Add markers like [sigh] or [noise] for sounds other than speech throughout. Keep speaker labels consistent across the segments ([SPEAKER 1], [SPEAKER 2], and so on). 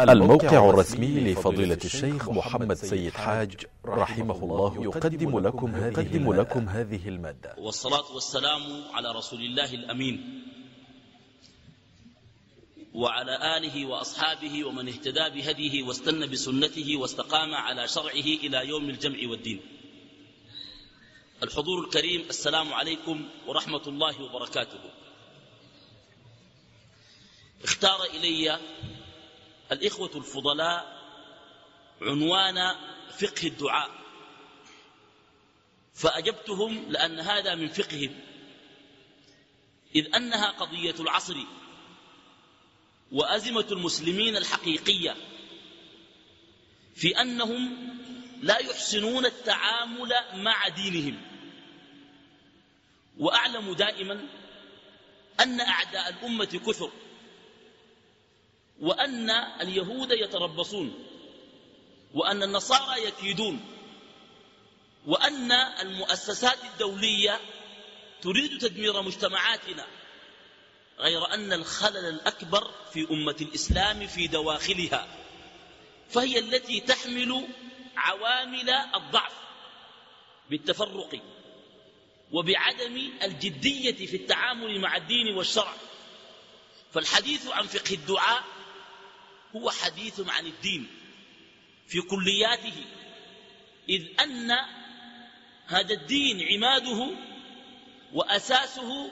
[SPEAKER 1] الموقع الرسمي لفضيلة الشيخ محمد سيد حاج رحمه الله يقدم لكم هذه, لكم هذه المادة.
[SPEAKER 2] والصلاة والسلام على رسول الله الأمين. وعلى آله وأصحابه ومن اهتدى بهديه واستنى بسنته واستقام على شرعه إلى يوم الجمع والدين. الحضور الكريم السلام عليكم ورحمة الله وبركاته. اختار إلي الإخوة الفضلاء عنوان فقه الدعاء. فأجبتهم لأن هذا من فقههم. إذ أنها قضية العصر وأزمة المسلمين الحقيقية في أنهم لا يحسنون التعامل مع دينهم. وأعلم دائما أن أعداء الأمة كثر. وأن اليهود يتربصون وأن النصارى يكيدون وأن المؤسسات الدولية تريد تدمير مجتمعاتنا غير أن الخلل الأكبر في أمة الإسلام في دواخلها فهي التي تحمل عوامل الضعف بالتفرق وبعدم الجدية في التعامل مع الدين والشرع. فالحديث عن فقه الدعاء هو حديث عن الدين في كلياته إذ أن هذا الدين عماده وأساسه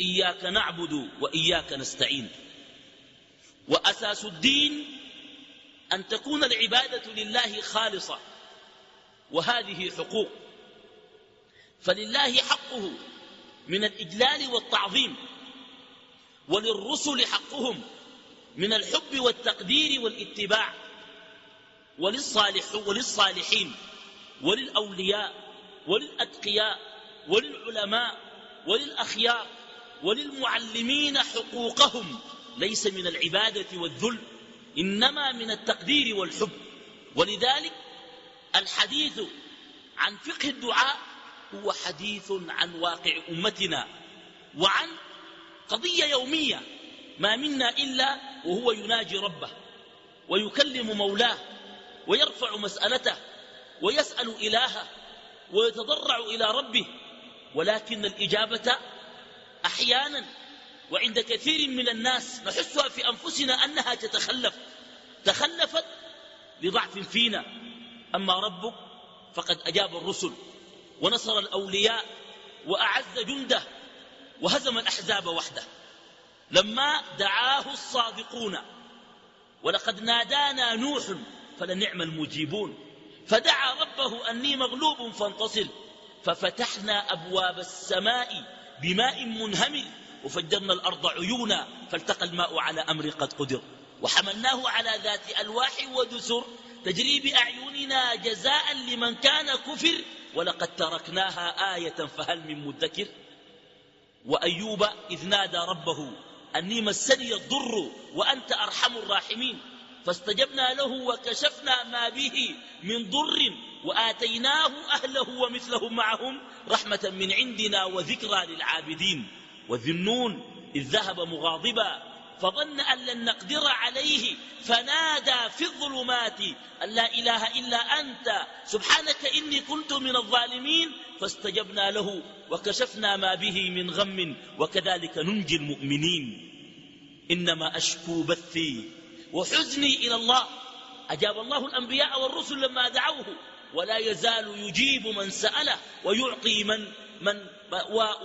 [SPEAKER 2] إياك نعبد وإياك نستعين. وأساس الدين أن تكون العبادة لله خالصة وهذه حقوق. فلله حقه من الإجلال والتعظيم وللرسل حقهم من الحب والتقدير والاتباع وللصالح وللصالحين وللأولياء وللأتقياء وللعلماء وللأخيار وللمعلمين حقوقهم. ليس من العبادة والذل إنما من التقدير والحب. ولذلك الحديث عن فقه الدعاء هو حديث عن واقع أمتنا وعن قضية يومية ما منا إلا وهو يناجي ربه ويكلم مولاه ويرفع مسألته ويسأل إلهه ويتضرع إلى ربه ولكن الإجابة أحيانا وعند كثير من الناس نحسها في أنفسنا أنها تتخلف تخلفت لضعف فينا. أما ربك فقد أجاب الرسل ونصر الأولياء وأعز جنده وهزم الأحزاب وحده. لما دعاه الصادقون ولقد نادانا نوح فلنعم المجيبون. فدعا ربه أني مغلوب فانتصر. ففتحنا أبواب السماء بماء منهمل وفجرنا الأرض عيونا فالتقى الماء على أمر قد قدر. وحملناه على ذات ألواح ودسر تجري بأعيننا جزاء لمن كان كفر. ولقد تركناها آية فهل من مدكر؟ وأيوب إذ نادى ربه أني مسني الضر وأنت أرحم الراحمين. فاستجبنا له وكشفنا ما به من ضر وآتيناه أهله ومثلهم معهم رحمة من عندنا وذكرى للعابدين. وذنون إذ ذهب مغاضبا فظن أن لن نقدر عليه فنادى في الظلمات أن لا إله إلا أنت سبحانك إني كنت من الظالمين فاستجبنا له وكشفنا ما به من غم وكذلك ننجي المؤمنين. إنما أشكو بثي وحزني إلى الله. أجاب الله الأنبياء والرسل لما دعوه ولا يزال يجيب من سأله ويعطي من, من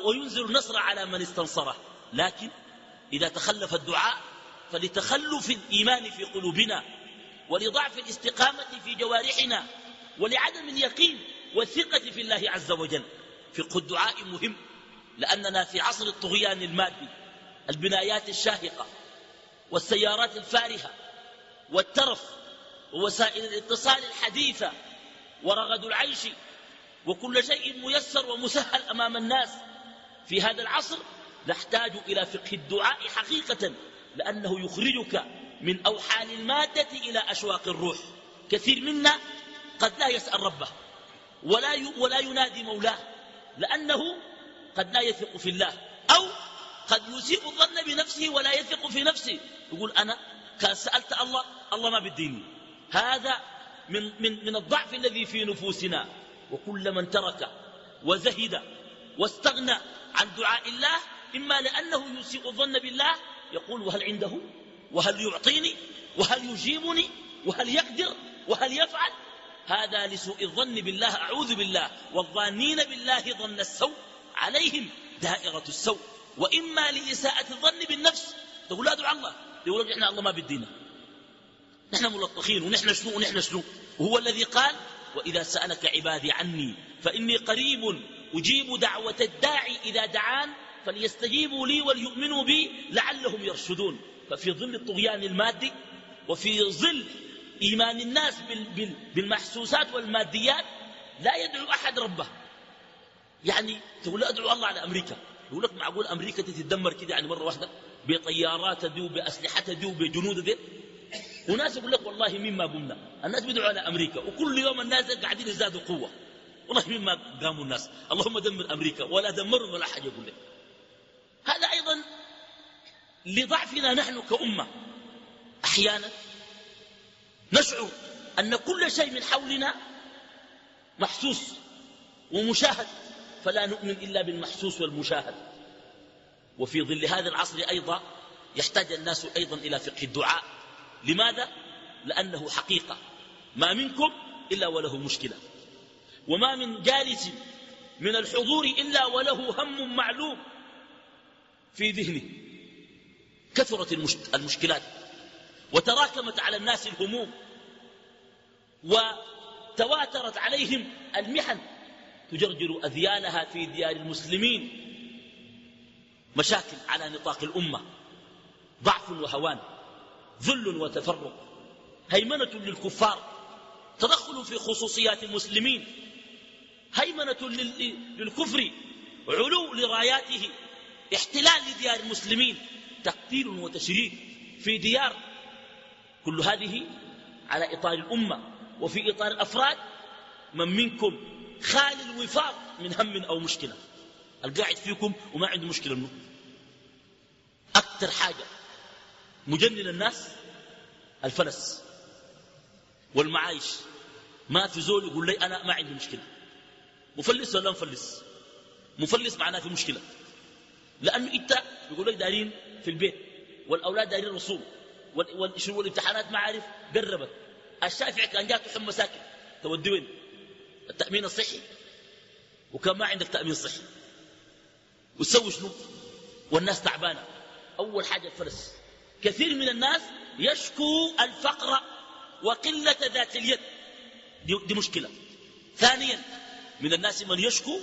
[SPEAKER 2] وينزل النصر على من استنصره. لكن إذا تخلف الدعاء فلتخلف الإيمان في قلوبنا ولضعف الاستقامة في جوارحنا ولعدم اليقين والثقة في الله عز وجل. فقه الدعاء مهم لأننا في عصر الطغيان المادي البنايات الشاهقة والسيارات الفارهة والترف ووسائل الاتصال الحديثة ورغد العيش وكل شيء ميسر ومسهل أمام الناس. في هذا العصر نحتاج إلى فقه الدعاء حقيقة لأنه يخرجك من أوحال المادة إلى أشواق الروح. كثير منا قد لا يسأل ربه ولا, ولا ينادي مولاه لأنه قد لا يثق في الله أو قد يسيء الظن بنفسه ولا يثق في نفسه. يقول أنا كان سألت الله الله ما بديني. هذا من, من, من الضعف الذي في نفوسنا. وكل من ترك وزهد واستغنى عن دعاء الله إما لأنه يسيء الظن بالله يقول وهل عنده؟ وهل يعطيني؟ وهل يجيبني؟ وهل يقدر؟ وهل يفعل؟ هذا لسوء الظن بالله أعوذ بالله والظانين بالله ظن السوء عليهم دائرة السوء. وإما لإساءة الظن بالنفس تقول لا دعا الله يقول لك إحنا الله ما بدينا. نحن ملطخين ونحن شنو ونحن شنو وهو الذي قال وإذا سألك عبادي عني فإني قريب أجيب دعوة الداعي إذا دعان فليستجيبوا لي وليؤمنوا بي لعلهم يرشدون. ففي ظل الطغيان المادي وفي ظل إيمان الناس بالمحسوسات والماديات لا يدعو أحد ربه. يعني تقول أدعو الله على أمريكا. يقول لك معقول أمريكا تتدمر كده يعني مرة واحدة؟ بطيارات دي وبأسلحة دي وبجنود دي وناس يقول لك والله مما قمنا؟ الناس بيدعوا على أمريكا. وكل يوم الناس قاعدين يزدادوا قوة. والله مما قاموا الناس؟ اللهم دمر أمريكا. ولا دمرهم ولا حاجة يقول لك. هذا أيضا لضعفنا نحن كأمة. أحيانا نشعر أن كل شيء من حولنا محسوس ومشاهد فلا نؤمن إلا بالمحسوس والمشاهد. وفي ظل هذا العصر أيضا يحتاج الناس أيضا إلى فقه الدعاء. لماذا؟ لأنه حقيقة. ما منكم إلا وله مشكلة. وما من جالس من الحضور إلا وله هم معلوم. في ذهنه كثرت المشكلات وتراكمت على الناس الهموم وتواترت عليهم المحن. تجرجر أذيالها في ديار المسلمين. مشاكل على نطاق الأمة. ضعف وهوان ذل وتفرق. هيمنة للكفار. تدخل في خصوصيات المسلمين. هيمنة للكفر. علو لراياته. احتلال لديار المسلمين تقتيل وتشريد في ديار كل هذه على إطار الأمة وفي إطار الأفراد من منكم خال الوفاق من هم أو مشكلة. القاعد فيكم وما عنده مشكلة منه. أكثر حاجة مجنن الناس الفلس والمعايش. ما في زول يقول لي أنا ما عندي مشكلة. مفلس ولا مفلس؟ مفلس معناه في مشكلة. لأنه أنت يقول لك دارين في البيت والأولاد دارين رسوم والامتحانات ما عارف قربت. الشافعي كان جاته حمى ساكن تودي وين؟ التأمين الصحي. وكان ما عندك تأمين صحي. وتسوي شنو؟ والناس تعبانة. أول حاجة الفلس كثير من الناس يشكو الفقر وقلة ذات اليد. دي, دي مشكلة. ثانيا من الناس من يشكو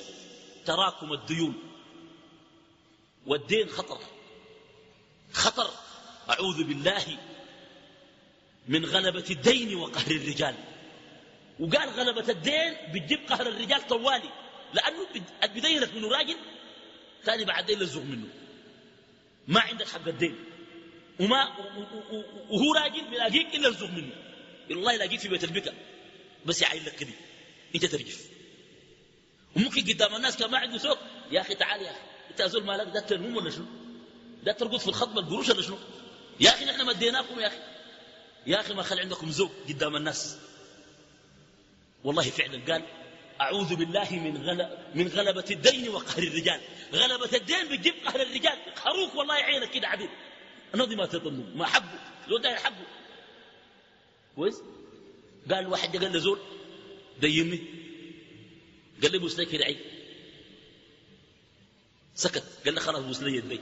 [SPEAKER 2] تراكم الديون. والدين خطر. خطر. أعوذ بالله من غلبة الدين وقهر الرجال. وقال غلبة الدين بتجيب قهر الرجال طوالي. لأنه بدينك منه راجل ثاني بعد دين لزغ منه. ما عندك حق الدين. وما وهو راجل بيلاقيك إلا لزغ منه. الله يلاقيك في بيت البكا. بس يعين لك كده إنت ترجف وممكن قدام الناس كان ما عنده سوق يا أخي تعال يا أخي. انت أزول مالك ده تنمو ولا شنو؟ ده ترقد في الخطبة القروش ولا شنو؟ يا أخي نحن مديناكم يا أخي. يا أخي ما خلي عندكم ذوق قدام الناس. والله فعلا قال أعوذ بالله من, غل... من غلبة الدين وقهر الرجال. غلبة الدين بتجيب قهر الرجال. يقهروك والله يعينك كده عديد نضي ما تظنوا ما حبوا. لو ده يحبوا. كويس؟ قال واحد قال له زول ديني. قال لي بوس لي عين سكت. قال له خلاص بوس لي يدي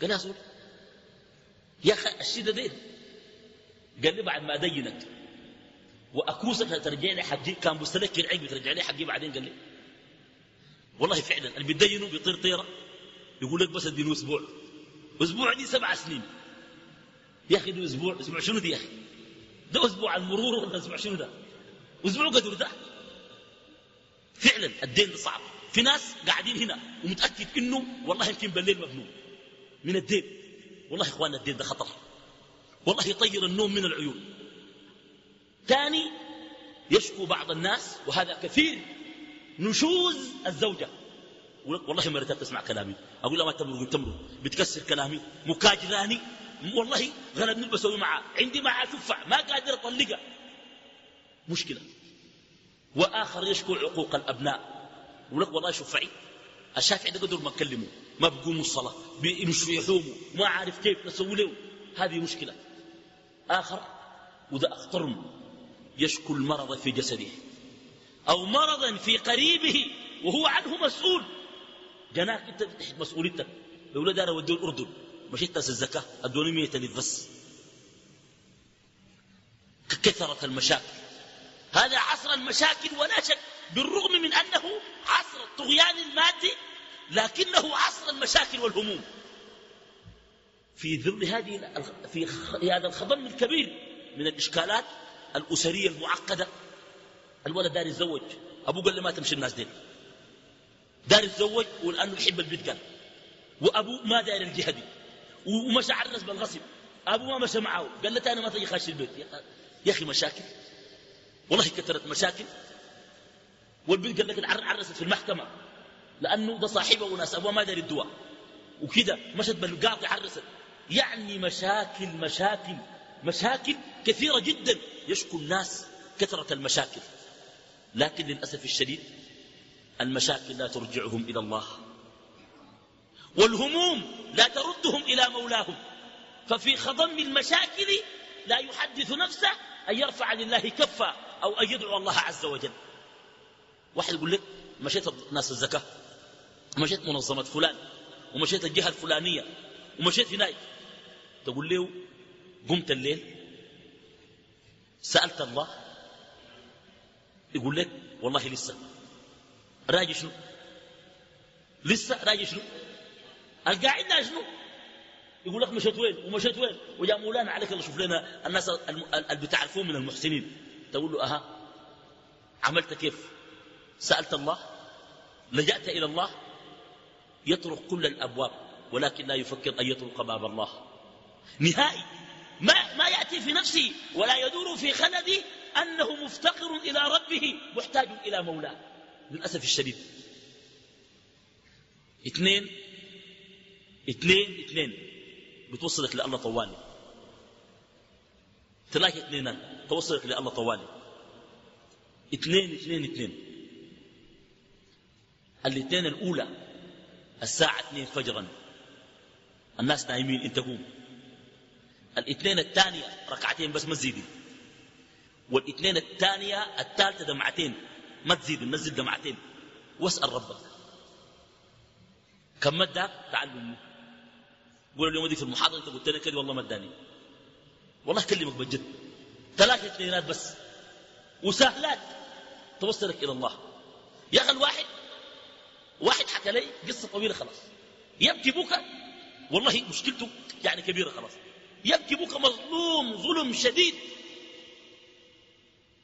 [SPEAKER 2] قال يا زول يا أخي الشيء ده دين قال لي بعد ما أدينك. وأكوسك ترجع لي حقي. كان بستلك العيب بترجع لي حقي بعدين قال لي. والله فعلا اللي بيدينه بيطير طيرة. يقول لك بس أدينه أسبوع. أسبوع دي سبع سنين. يا أخي ده أسبوع. أسبوع شنو دي يا أخي؟ ده أسبوع المرور ولا أسبوع شنو ده؟ أسبوع قدر ده. فعلا الدين ده صعب. في ناس قاعدين هنا ومتأكد إنه والله يمكن بالليل مبنون من الدين. والله يا إخواننا الدين ده خطر. والله يطير النوم من العيون. ثاني يشكو بعض الناس وهذا كثير. نشوز الزوجة. والله مرتها تسمع كلامي. أقول لها ما تمرق تمرق. بتكسر كلامي. مكاجراني والله غلبني بسوي معاه عندي معاه شفع ما قادر اطلقها مشكلة. وآخر يشكو عقوق الأبناء. يقول لك والله شفعي. الشافعي ده قدر ما أكلمه ما بقوموا الصلاة بيمشوا يحوموا ما عارف كيف نسوي له هذه مشكلة. آخر وده أخطر يشكو المرض في جسده أو مرضا في قريبه وهو عنه مسؤول. جناك أنت تحت مسؤوليتك. لو دار ودوا الأردن. مشيت تاس الزكاة أدوني 100 الف بس كثرت المشاكل. هذا عصر المشاكل ولا شك بالرغم من أنه عصر الطغيان المادي لكنه عصر المشاكل والهموم. في ظل هذه في هذا الخضم الكبير من الإشكالات الأسرية المعقدة الولد دار يتزوج. أبوه قال له ما تمشي الناس دي دار يتزوج ولأنه يحب البيت قال. وأبوه ما داير الجهة دي. ومشى عرس بالغصب. أبوه ما مشى معه. قال له أنا ما تجي خاش البيت. يا أخي مشاكل. والله كثرت مشاكل. والبنت قال لك عرست في المحكمة لأنه ده صاحبه وناس ابوه ما داير الدواء. وكده مشت بالقاضي عرست. يعني مشاكل مشاكل مشاكل كثيرة جدا. يشكو الناس كثرة المشاكل. لكن للأسف الشديد المشاكل لا ترجعهم إلى الله. والهموم لا تردهم إلى مولاهم. ففي خضم المشاكل لا يحدث نفسه أن يرفع لله كفا أو أن يدعو الله عز وجل. واحد يقول لك مشيت ناس الزكاة ومشيت منظمة فلان ومشيت الجهة الفلانية ومشيت هناك. تقول له قمت الليل؟ سألت الله. يقول لك والله لسه. راجي شنو؟ لسه راجي شنو؟ القاعدة شنو؟ يقول لك مشيت وين؟ ومشيت وين؟ ويا مولانا عليك الله شوف لنا الناس اللي بتعرفون من المحسنين. تقول له أها عملت كيف؟ سألت الله لجأت إلى الله يطرق كل الأبواب ولكن لا يفكر أن يطرق باب الله. نهائي ما, ما يأتي في نفسه ولا يدور في خلده أنه مفتقر إلى ربه محتاج إلى مولاه. للأسف الشديد. اثنين اثنين اثنين. بتوصلك لله طوالي. ثلاثة اثنين توصلك لله طوالي. اثنين اثنين اثنين. الاثنين الأولى الساعة اثنين فجرا. الناس نايمين انت قوم. الاثنين الثانية ركعتين بس ما تزيدي والاثنين الثانية الثالثة دمعتين ما تزيد نزل دمعتين واسأل ربك. كم مدى تعلم قول اليوم دي في المحاضرة انت قلت لي كده والله ما اداني. والله كلمك بجد. ثلاثة اثنينات بس. وسهلات. توصلك إلى الله. يا أخي الواحد واحد حكى لي قصة طويلة خلاص. يبكي بكى والله مشكلته يعني كبيرة خلاص. يبكي بكى مظلوم ظلم شديد.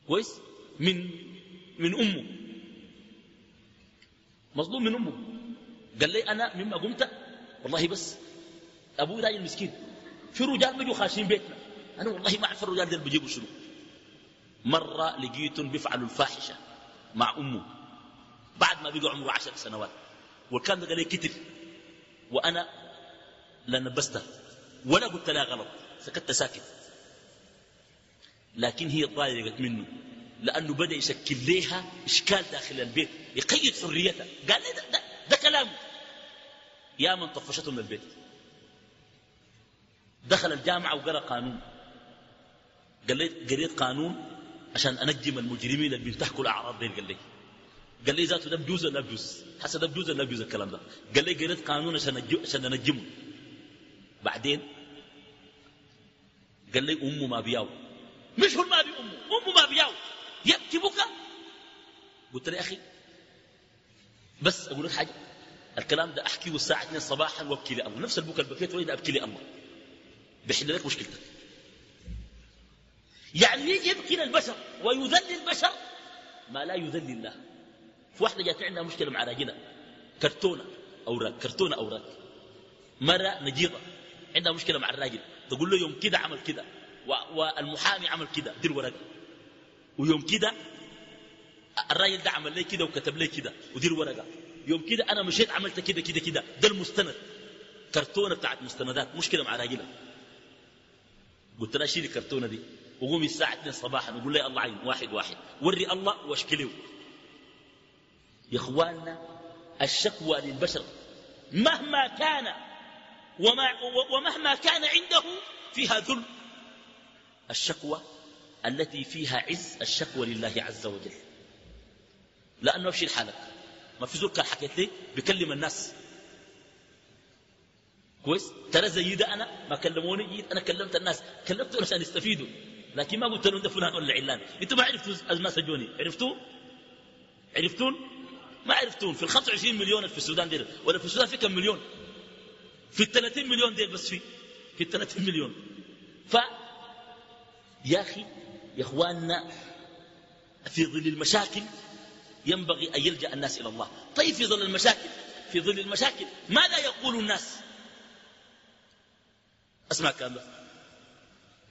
[SPEAKER 2] كويس؟ من من أمه. مظلوم من أمه. قال لي أنا مما قمت والله بس أبوي راجل مسكين. في رجال بيجوا خاشين بيتنا. أنا والله ما أعرف الرجال دول بيجيبوا شنو. مرة لقيتهم بيفعلوا الفاحشة مع أمه. بعد ما بيقوا عمره عشر سنوات. والكلام ده قال لي كتف وأنا لا نبسته ولا قلت لها غلط سكت ساكت. لكن هي ضايقت منه لأنه بدأ يشكل لها إشكال داخل البيت يقيد حريتها. قال لي ده, ده, ده كلامه يا من طفشته من البيت. دخل الجامعة وقرأ قانون. قال لي قريت قانون عشان أنجم المجرمين اللي بينتهكوا الأعراض دي قال لي. قال لي ذاته ده بجوز ولا بجوز حسن ده بجوز ولا بجوز الكلام ده. قال لي قريت قانون عشان عشان انجمه بعدين قال لي أمه ما بياو. مش هو ما بي أمه. أمه ما بياو. يبكي بكى قلت له يا أخي بس أقول لك حاجة. الكلام ده احكيه الساعة 2 صباحا وأبكي لله نفس البكاء اللي بكيت وين أبكي لله بيحل لك مشكلتك. يعني يجي يبكي للبشر ويذل البشر ما لا يذل الله. في واحدة جات عندها مشكلة مع راجلها كرتونة أوراق كرتونة أوراق مرة نجيضة عندها مشكلة مع الراجل تقول له يوم كده عمل كده. والمحامي عمل كده. دير ورقة. ويوم كده الراجل ده عمل لي كده وكتب لي كده. ودير ورقة. يوم كده أنا مشيت عملت كده كده كده. ده المستند. كرتونة بتاعت مستندات. مشكلة مع راجلها قلت له شيل الكرتونة دي. وقومي الساعة 2 صباحا. وقول لي الله عين. واحد واحد. وري الله واشكله يا إخواننا الشكوى للبشر مهما كان وما ومهما كان عنده فيها ذل. الشكوى التي فيها عز الشكوى لله عز وجل. لأنه أمشي لحالك. ما في زول كان حكيت لي؟ بكلم الناس. كويس؟ ترى زي ده أنا؟ ما كلموني؟ جيت أنا كلمت الناس. كلمتهم عشان يستفيدوا. لكن ما قلت لهم ده فلان ولا علان. أنتوا ما عرفتوا الناس جوني عرفتوا؟ عرفتون؟ ما عرفتون في ال 25 مليون في السودان ديل ولا في السودان في كم مليون؟ في ال 30 مليون ديل بس في في ال 30 مليون. ف يا أخي يا إخواننا في ظل المشاكل ينبغي أن يلجأ الناس إلى الله. طيب في ظل المشاكل في ظل المشاكل ماذا يقول الناس؟ أسمع كلام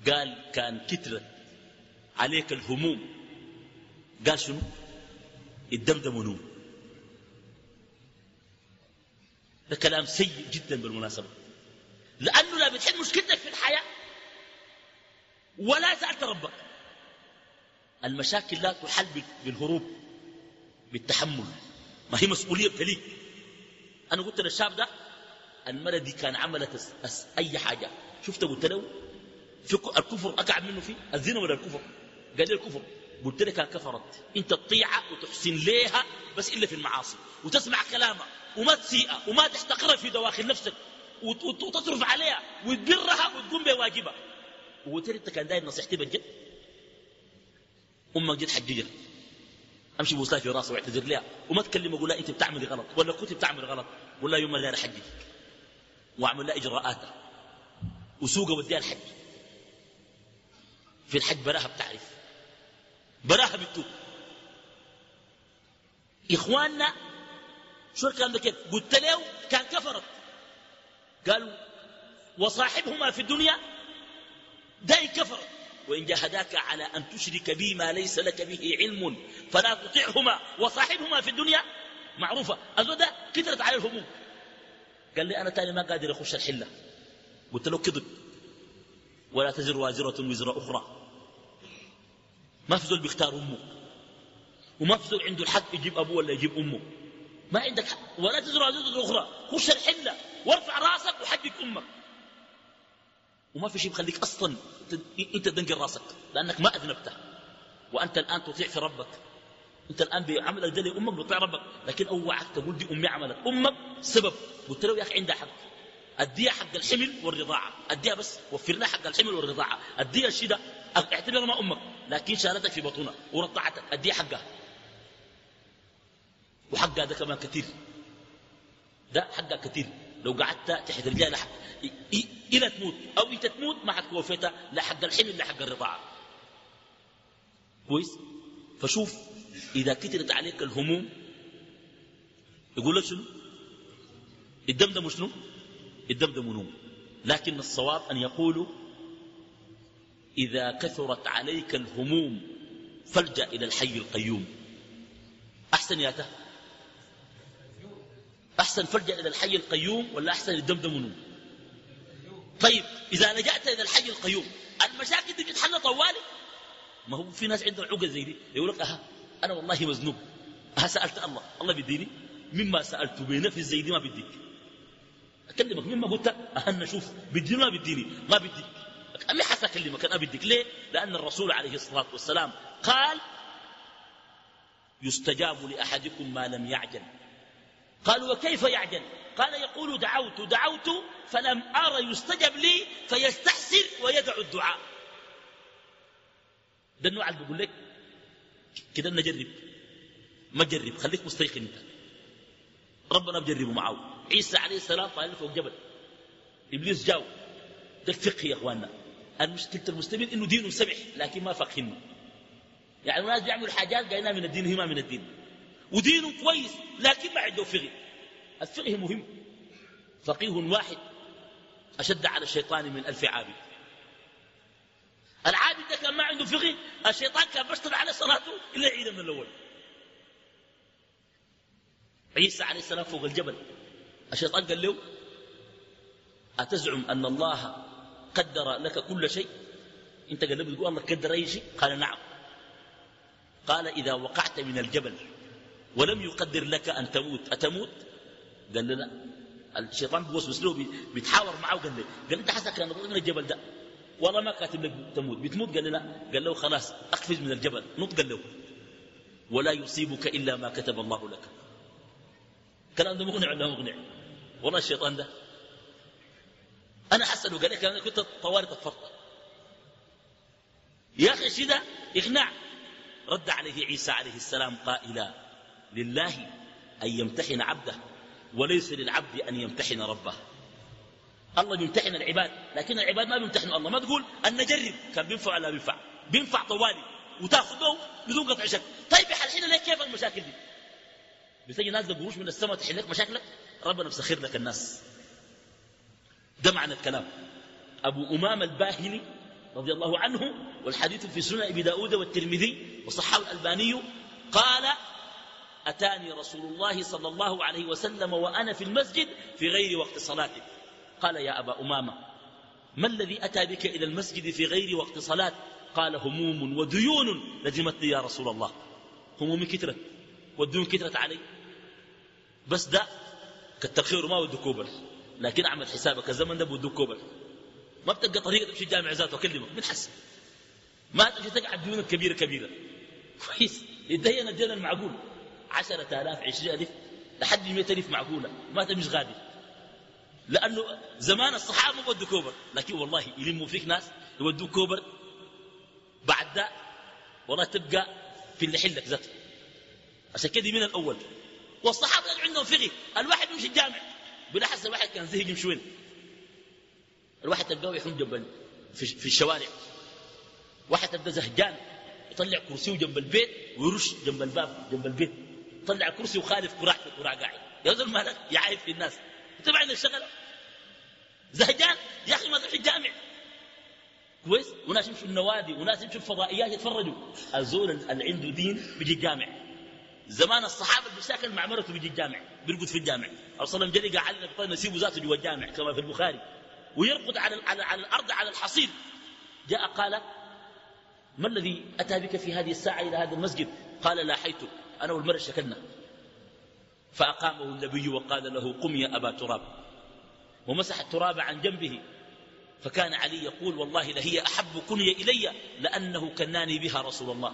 [SPEAKER 2] قال كان كترة عليك الهموم. قال شنو؟ الدمدم ونوم ده كلام سيء جدا بالمناسبة. لأنه لا بتحل مشكلتك في الحياة ولا سألت ربك. المشاكل لا تحل بالهروب بالتحمل. ما هي مسؤولية بتليك أنا قلت للشاب ده المرة كان عملت أس أس أي حاجة. شفت قلت له الكفر أكعب منه فيه؟ الزنا ولا الكفر؟ قال لي الكفر. قلت لك كفرت. أنت تطيعها وتحسن ليها بس إلا في المعاصي. وتسمع كلامها وما تسيئها وما تحتقرها في دواخل نفسك وتصرف عليها وتبرها وتقوم بواجبها. وقلت انت كان داير نصيحتي بجد أمك جد حججها امشي بوساها في راسه واعتذر لها وما تكلم أقول لها انت بتعملي غلط. ولا كنت بتعملي غلط. قول لها يوم أنا حجك واعمل لها اجراءاتها وسوق وديها الحج. في الحج براها بتعرف. براها بتوب. إخواننا شو الكلام ده كيف قلت له كان كفرت. قالوا وصاحبهما في الدنيا داي كفرت. وإن جاهداك على أن تشرك بي ما ليس لك به علم فلا تطعهما. وصاحبهما في الدنيا معروفة. الزول ده؟ كثرت عليه الهموم. قال لي أنا تاني ما قادر أخش الحلة. قلت له كذب. ولا تزر وازرة وزر أخرى. ما في زول بيختار أمه. وما في زول عنده الحق يجيب أبوه ولا يجيب أمه. ما عندك حق. ولا تزر وازرة أخرى. خش الحلة. وارفع رأسك وحقق أمك. وما في شيء بخليك أصلا أنت تنقل رأسك. لأنك ما أذنبته. وأنت الآن تطيع في ربك. أنت الآن بعملك ده أمك بتطيع ربك. لكن أوعك تقول دي أمي عملت. أمك سبب. قلت له يا أخي عندها حق. أديها حق الحمل والرضاعة. أديها بس. وفر لها حق الحمل والرضاعة. أديها الشيء ده اعتبرها ما أمك. لكن شالتك في بطونها ورضعتك أديها حقها. وحقها ده كمان كثير ده حقها كثير لو قعدت تحت رجالها إلى تموت. أو إنت تموت ما حتوفيتها لا حق الحلم لا حق الرضاعة. كويس؟ فشوف إذا كترت عليك الهموم يقول لك شنو؟ الدمدم شنو؟ الدمدم نوم. لكن الصواب أن يقولوا إذا كثرت عليك الهموم فالجأ إلى الحي القيوم. أحسن يا ته أحسن فالجأ إلى الحي القيوم ولا أحسن الدمدم طيب إذا لجأت إلى الحي القيوم المشاكل دي بتتحل طوالي؟ ما هو في ناس عندهم عقد زي دي يقول لك أها أنا والله مزنوب أها سألت الله الله بيديني؟ مما سألت بنفس زي دي ما بديك أكلمك مما قلت أهنا شوف بديني ما بديني ما بديك أمي حتى أكلمك أنا بديك ليه؟ لأن الرسول عليه الصلاة والسلام قال يستجاب لأحدكم ما لم يعجل. قالوا وكيف يعجل قال يقول دعوت دعوت فلم أرى يستجب لي فيستحسر ويدع الدعاء. ده النوع اللي بقول لك كده نجرب. ما جرب خليك مستيقن انت. ربنا بجربه معه. عيسى عليه السلام طالع فوق جبل. إبليس جاو. ده الفقه يا إخواننا. المشكلة المسلمين إنه دينه سمح لكن ما فقهنه يعني الناس بيعملوا حاجات قايلها من الدين وهي ما من الدين. ودينه كويس لكن ما عنده فقه. الفقه مهم. فقيه واحد أشد على الشيطان من ألف عابد. العابد ده كان ما عنده فقه الشيطان كان بشتغل على صلاته إلا يعيد من الأول. عيسى عليه السلام فوق الجبل. الشيطان قال له أتزعم أن الله قدر لك كل شيء؟ أنت قال له بتقول الله قدر أي شيء؟ قال نعم. قال إذا وقعت من الجبل ولم يقدر لك أن تموت. أتموت؟ قال له لا. الشيطان بيوسوس له بيتحاور معه وقال له قال أنت حسك كان من الجبل ده؟ والله ما كاتب لك تموت. بتموت؟ قال له لا. قال له خلاص أقفز من الجبل. نط؟ قال له. ولا يصيبك إلا ما كتب الله لك. كلام ده مقنع ولا مقنع؟ والله الشيطان ده. أنا حسنه قال لك أنا كنت طوارئ الفرق. يا أخي الشيء ده إقناع. رد عليه عيسى عليه السلام قائلا. لله أن يمتحن عبده وليس للعبد أن يمتحن ربه. الله بيمتحن العباد لكن العباد ما بيمتحنوا الله. ما تقول أن نجرب؟ كان بينفع ولا بينفع؟ بينفع طوالي وتاخذه بدون قطع شك. طيب يا حين لك كيف المشاكل دي؟ بتجي ناس قروش من السماء تحل لك مشاكلك؟ ربنا مسخر لك الناس. ده معنى الكلام. أبو أمام الباهلي رضي الله عنه والحديث في سنن أبي داود والترمذي وصححه الألباني قال أتاني رسول الله صلى الله عليه وسلم وأنا في المسجد في غير وقت صلاته قال يا أبا أمامة ما الذي أتى بك إلى المسجد في غير وقت صلاة قال هموم وديون لزمتني يا رسول الله. هموم كترت والديون كترت علي. بس ده كتر خيره ما ودو كوبر لكن أعمل حسابك الزمن ده بودو كوبر. ما بتلقى طريقة تمشي الجامع ذاته واكلمك من حس ما تمشي تقعد ديونك كبيرة كبيرة. كويس يدين الدين المعقول. عشرة آلاف عشرين ألف لحد مئة ألف معقولة ما تمشي غادي لأنه زمان الصحابة ما ودوا كوبر لكن والله يلموا فيك ناس يودوك كوبر. بعد ده والله تبقى في اللي حلك ذاته. عشان كده من الأول. والصحابة عندهم فقه الواحد يمشي الجامع. بلا حس الواحد كان زهق يمشي وين الواحد تلقاه يحوم جنب في, الشوارع. واحد تلقاه زهجان يطلع كرسيه جنب البيت ويرش جنب الباب جنب البيت. يطلع كرسي وخالف كراع في كراع قاعد يا زلمه مالك يعايب في الناس. انت بعد الشغل زهجان؟ يا أخي ما تروح الجامع. كويس؟ وناس يمشوا النوادي وناس يمشوا الفضائيات يتفرجوا. الزول اللي عنده دين بيجي الجامع. زمان الصحابة بيشاكل مع مرته بيجي الجامع بيرقد في الجامع. أو صلى الله عليه وسلم بن نسيبه ذاته جوا الجامع كما في البخاري. ويرقد على على, على الأرض على الحصير جاء قال ما الذي أتى بك في هذه الساعة إلى هذا المسجد؟ قال لاحيت أنا والمرء شكلنا. فأقامه النبي وقال له قم يا أبا تراب. ومسح التراب عن جنبه. فكان علي يقول والله لهي أحب كني إلي لأنه كناني بها رسول الله.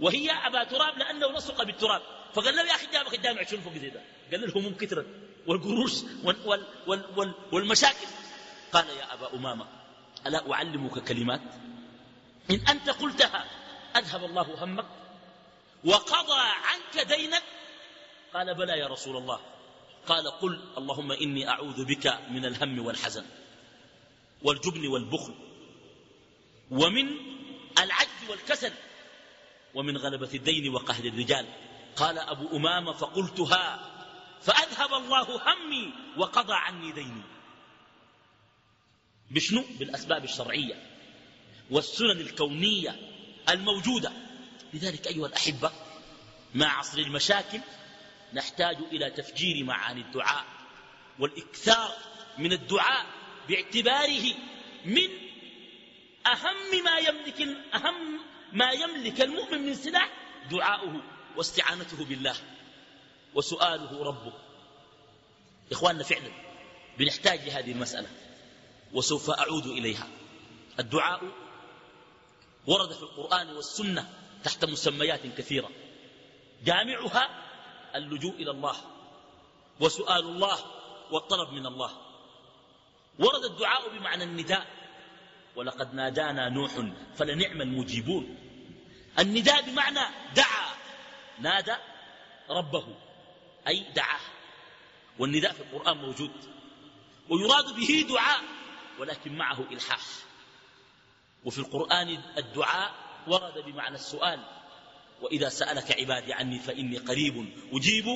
[SPEAKER 2] وهي أبا تراب لأنه لصق بالتراب. فقال له يا أخي جابك الجامع شنو فوق زي ده؟ قال له الهموم كثرت والقروش وال وال وال وال والمشاكل. قال يا أبا أمامة ألا أعلمك كلمات؟ إن أنت قلتها أذهب الله همك. وقضى عنك دينك؟ قال بلى يا رسول الله. قال قل اللهم إني أعوذ بك من الهم والحزن والجبن والبخل ومن العجز والكسل ومن غلبة الدين وقهر الرجال. قال أبو أمامة فقلتها فأذهب الله همي وقضى عني ديني. بشنو؟ بالأسباب الشرعية والسنن الكونية الموجودة. لذلك أيها الأحبة مع عصر المشاكل نحتاج إلى تفجير معاني الدعاء والإكثار من الدعاء باعتباره من أهم ما يملك أهم ما يملك المؤمن من سلاح دعاؤه واستعانته بالله. وسؤاله ربه. إخواننا فعلا بنحتاج لهذه المسألة وسوف أعود إليها. الدعاء ورد في القرآن والسنة تحت مسميات كثيرة. جامعها اللجوء إلى الله وسؤال الله والطلب من الله. ورد الدعاء بمعنى النداء. ولقد نادانا نوح فلنعم المجيبون. النداء بمعنى دعا. نادى ربه أي دعاه. والنداء في القرآن موجود. ويراد به دعاء ولكن معه إلحاح. وفي القرآن الدعاء ورد بمعنى السؤال. وإذا سألك عبادي عني فإني قريب أجيب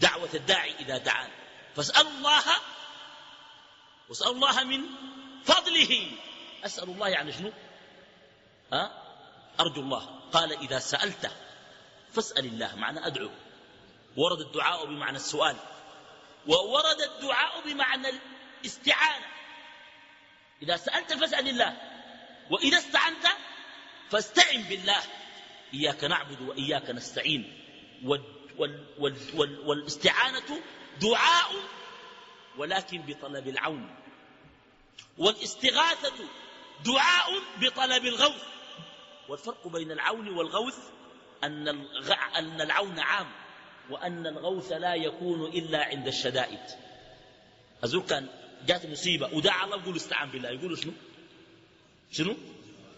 [SPEAKER 2] دعوة الداعي إذا دعان. فاسألوا الله واسألوا الله من فضله. أسأل الله يعني شنو؟ ها؟ أرجو الله. قال إذا سألت فاسأل الله معنى أدعو. ورد الدعاء بمعنى السؤال. وورد الدعاء بمعنى الاستعانة. إذا سألت فاسأل الله. وإذا استعنت فاستعن بالله. إياك نعبد وإياك نستعين. وال وال وال وال والاستعانة دعاء ولكن بطلب العون. والاستغاثة دعاء بطلب الغوث. والفرق بين العون والغوث أن, أن العون عام وأن الغوث لا يكون إلا عند الشدائد. أزول كان جات مصيبة ودعا الله يقول استعان بالله. يقول شنو؟ شنو؟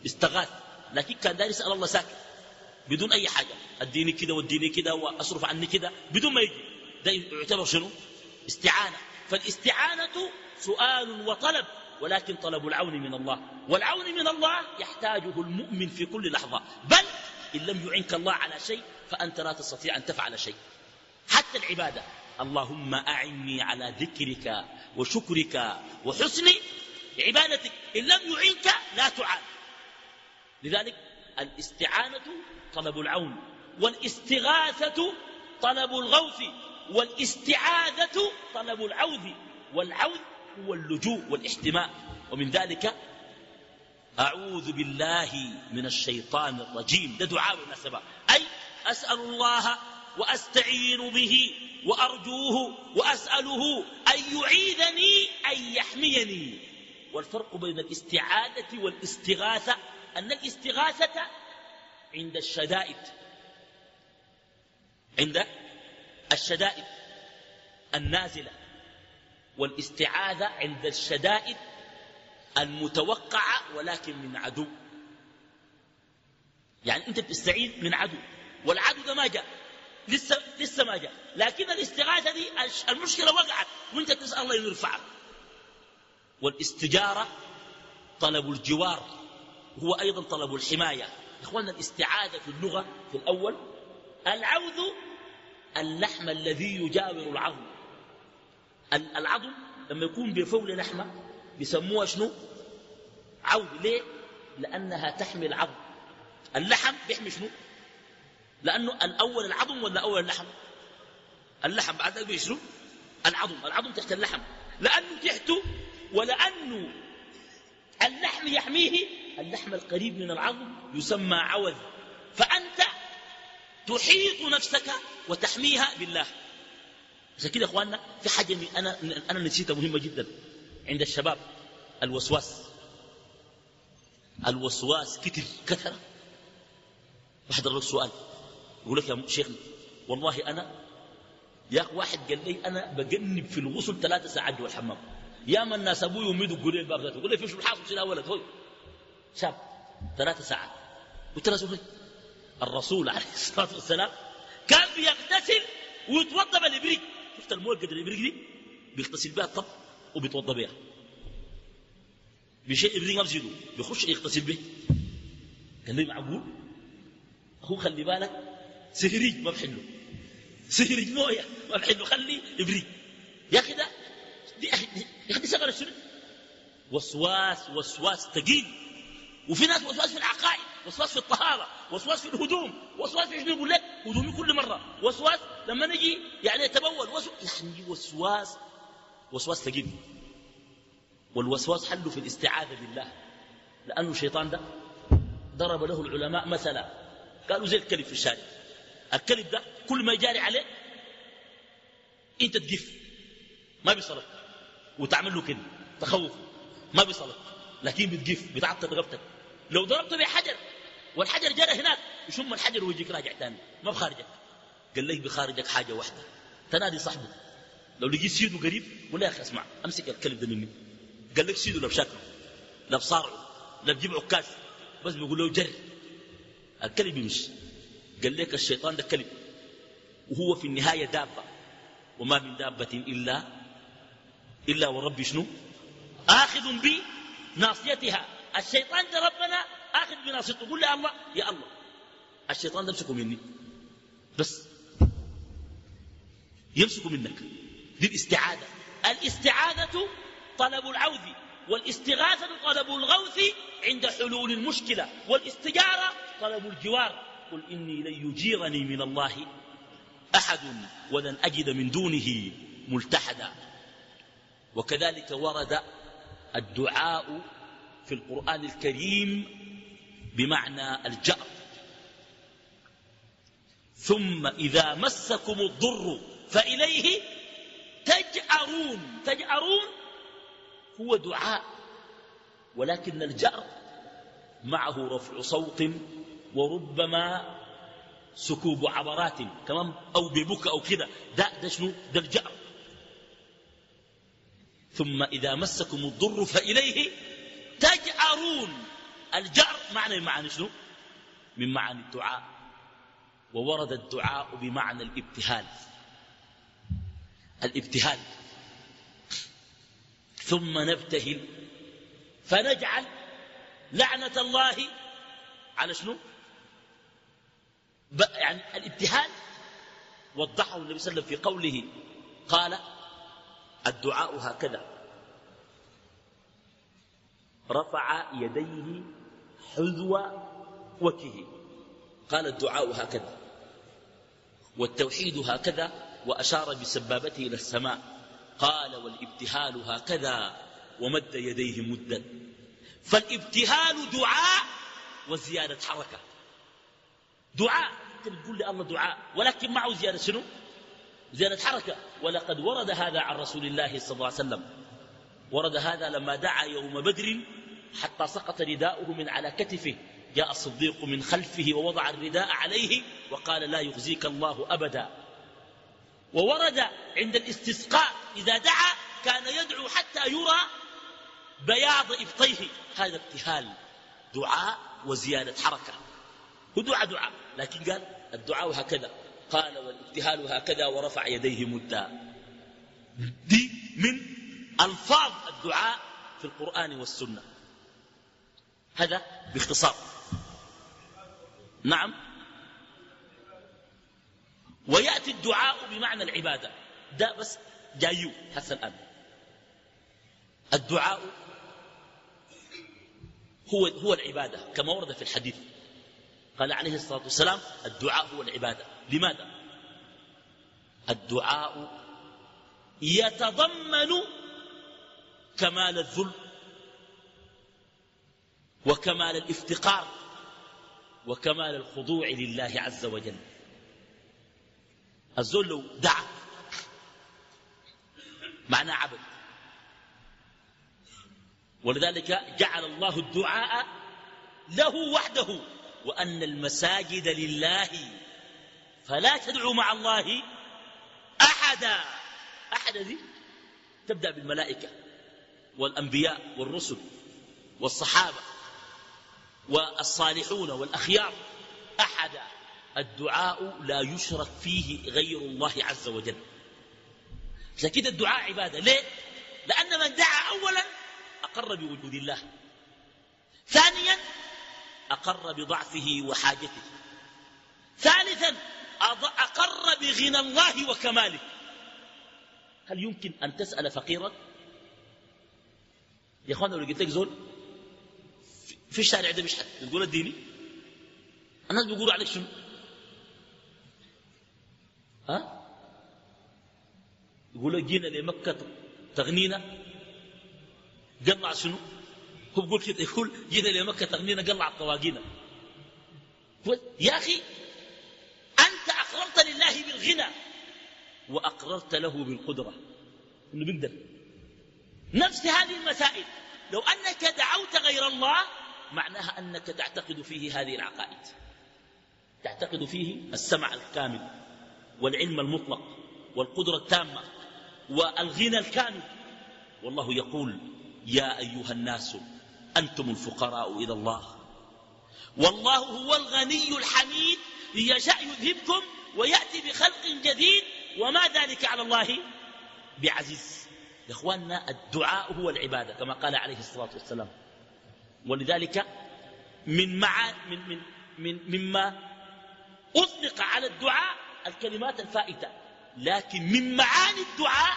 [SPEAKER 2] استغاث. لكن كان داري يسأل الله ساكت بدون أي حاجة. اديني كده واديني كده وأصرف عني كده بدون ما يجي. ده يعتبر شنو؟ استعانة. فالاستعانة سؤال وطلب. ولكن طلب العون من الله. والعون من الله يحتاجه المؤمن في كل لحظة. بل إن لم يعنك الله على شيء فأنت لا تستطيع أن تفعل شيء. حتى العبادة. اللهم أعني على ذكرك وشكرك وحسن عبادتك. إن لم يعنك لا تعان. لذلك الاستعانة طلب العون والاستغاثة طلب الغوث والاستعاذة طلب العوذ والعوذ هو اللجوء والاحتماء. ومن ذلك أعوذ بالله من الشيطان الرجيم ده دعاء بالمناسبة أي أسأل الله وأستعين به وأرجوه وأسأله أن يعيذني أن يحميني. والفرق بين الاستعاذة والاستغاثة أن الاستغاثة عند الشدائد. عند الشدائد النازلة والاستعاذة عند الشدائد المتوقعة ولكن من عدو. يعني أنت بتستعين من عدو والعدو ده ما جاء لسه, لسه ما جاء. لكن الاستغاثة دي المشكلة وقعت وأنت تسأل الله يرفعك والاستجارة طلب الجوار. هو أيضا طلب الحماية. إخواننا الاستعاذة في اللغة في الأول. العوذ اللحم الذي يجاور العظم. العظم لما يكون بفول لحمة بيسموها شنو؟ عوذ. ليه؟ لأنها تحمي العظم. اللحم بيحمي شنو؟ لأنه الأول العظم ولا أول اللحم؟ اللحم بعد ذلك شنو؟ العظم. العظم تحت اللحم. لأنه تحته ولأنه اللحم يحميه اللحم القريب من العظم يسمى عوذ. فأنت تحيط نفسك وتحميها بالله. عشان كده إخواننا في حاجة أنا أنا نسيتها مهمة جدا. عند الشباب الوسواس. الوسواس كتر كثر واحد لك سؤال. يقول لك يا شيخ والله أنا يا واحد قال لي أنا بجنب في الغسل ثلاثة ساعات جوا الحمام يا من الناس أبوي يمدوا يقول لي الباب ذاته يقول لي في شو الحاصل شيل ولد هو شاب ثلاثة ساعات. قلت له الرسول عليه الصلاة والسلام كان بيغتسل ويتوضأ بالإبريق. شفت المويه قدر الإبريق دي؟ بيغتسل بها الطب وبيتوضأ بها بشيء إبريق ما بيخش يغتسل به قال لي معقول؟ هو خلي بالك سهريج ما بحله. سهريج مويه ما بحله خلي إبريق. يا أخي ده يا أخي أخي شغلة وسواس وسواس ثقيل وفي ناس وسواس في العقائد وسواس في الطهارة وسواس في الهدوم وسواس في يقول لك؟ هدومي كل مرة. وسواس لما نجي يعني يتبول وسواس يعني وسواس وسواس ثقيل. والوسواس حله في الاستعاذة بالله. لأنه الشيطان ده ضرب له العلماء مثلا. قالوا زي الكلب في الشارع. الكلب ده كل ما يجاري عليه أنت تقف. ما بيصلك. وتعمل له كده تخوف. ما بيصلك. لكن بتقف بتعطل رقبتك. لو ضربته بحجر والحجر جرى هناك يشم الحجر ويجيك راجع تاني ما بخارجك. قال لك بخارجك حاجة واحدة؟ تنادي صاحبه. لو لقيت سيده قريب قول يا أخي اسمع أمسك الكلب ده مني. قال لك سيده لا بشكله لا بصارعه لا بجيب عكاز بس بيقول له جري. الكلب يمشي. قال لك الشيطان ده كلب. وهو في النهاية دابة. وما من دابة إلا إلا ورب شنو؟ آخذ بناصيتها الشيطان ده ربنا آخذ بناصيته قول له الله يا الله. الشيطان ده امسكه مني. بس. يمسكه منك. دي الاستعاذة الاستعاذة طلب العوذ والاستغاثة طلب الغوث عند حلول المشكلة والاستجارة طلب الجوار. قل إني لن يجيرني من الله أحد ولن أجد من دونه ملتحدا. وكذلك ورد الدعاء في القرآن الكريم بمعنى الجأر. ثم إذا مسكم الضر فإليه تجأرون. تجأرون هو دعاء ولكن الجأر معه رفع صوت وربما سكوب عبرات كمان أو ببكى أو كذا ده, ده شنو؟ ده الجأر. ثم إذا مسكم الضر فإليه تجأرون. الجأر معنى من معنى شنو؟ من معنى الدعاء. وورد الدعاء بمعنى الابتهال. الابتهال. ثم نبتهل. فنجعل لعنة الله على شنو؟ يعني الابتهال. وضحه النبي صلى الله عليه وسلم في قوله قال الدعاء هكذا. رفع يديه حذو وجهه. قال الدعاء هكذا والتوحيد هكذا وأشار بسبابته إلى السماء. قال والابتهال هكذا ومد يديه مدا. فالابتهال دعاء وزيادة حركة. دعاء انت بتقول لي الله دعاء ولكن معه زيادة شنو؟ زيادة حركة. ولقد ورد هذا عن رسول الله صلى الله عليه وسلم. ورد هذا لما دعا يوم بدر حتى سقط رداؤه من على كتفه. جاء الصديق من خلفه ووضع الرداء عليه وقال لا يخزيك الله أبدا. وورد عند الاستسقاء إذا دعا كان يدعو حتى يرى بياض إبطيه. هذا ابتهال دعاء وزيادة حركة. هو دعاء دعاء. لكن قال الدعاء هكذا. قال والابتهال هكذا ورفع يديه مدا دي من ألفاظ الدعاء في القرآن والسنة. هذا باختصار. نعم. ويأتي الدعاء بمعنى العبادة. ده بس جايو هسه الآن الدعاء هو, هو العبادة كما ورد في الحديث. قال عليه الصلاة والسلام الدعاء هو العبادة. لماذا؟ الدعاء يتضمن كمال الذل وكمال الافتقار وكمال الخضوع لله عز وجل. لو دعا معناه عبد. ولذلك جعل الله الدعاء له وحده وأن المساجد لله فلا تدعوا مع الله أحدا. أحد دي؟ تبدأ بالملائكة. والأنبياء والرسل والصحابة والصالحون والأخيار أحدا الدعاء لا يشرك فيه غير الله عز وجل. عشان كده الدعاء عبادة. ليه؟ لأن من دعا أولا أقر بوجود الله. ثانيا أقر بضعفه وحاجته. ثالثا أقر بغنى الله وكماله. هل يمكن أن تسأل فقيرا؟ يا أخوانا لو قلت لك زول في الشارع ده بيشحت تقول اديني. الناس بيقولوا عليك شنو؟ ها؟ يقولوا جينا لمكة تغنينا. قلع شنو؟ هو بيقول كده يقول جينا لمكة تغنينا قلع الطواقينا يا أخي أنت أقررت لله بالغنى وأقررت له بالقدرة. إنه بيقدر. نفس هذه المسائل. لو أنك دعوت غير الله معناها أنك تعتقد فيه هذه العقائد. تعتقد فيه السمع الكامل والعلم المطلق والقدرة التامة والغنى الكامل. والله يقول يا أيها الناس أنتم الفقراء إلى الله. والله هو الغني الحميد يشاء يذهبكم ويأتي بخلق جديد. وما ذلك على الله بعزيز. يا إخواننا الدعاء هو العبادة كما قال عليه الصلاة والسلام. ولذلك من مع من من من مما أطلق على الدعاء الكلمات الفائتة لكن من معاني الدعاء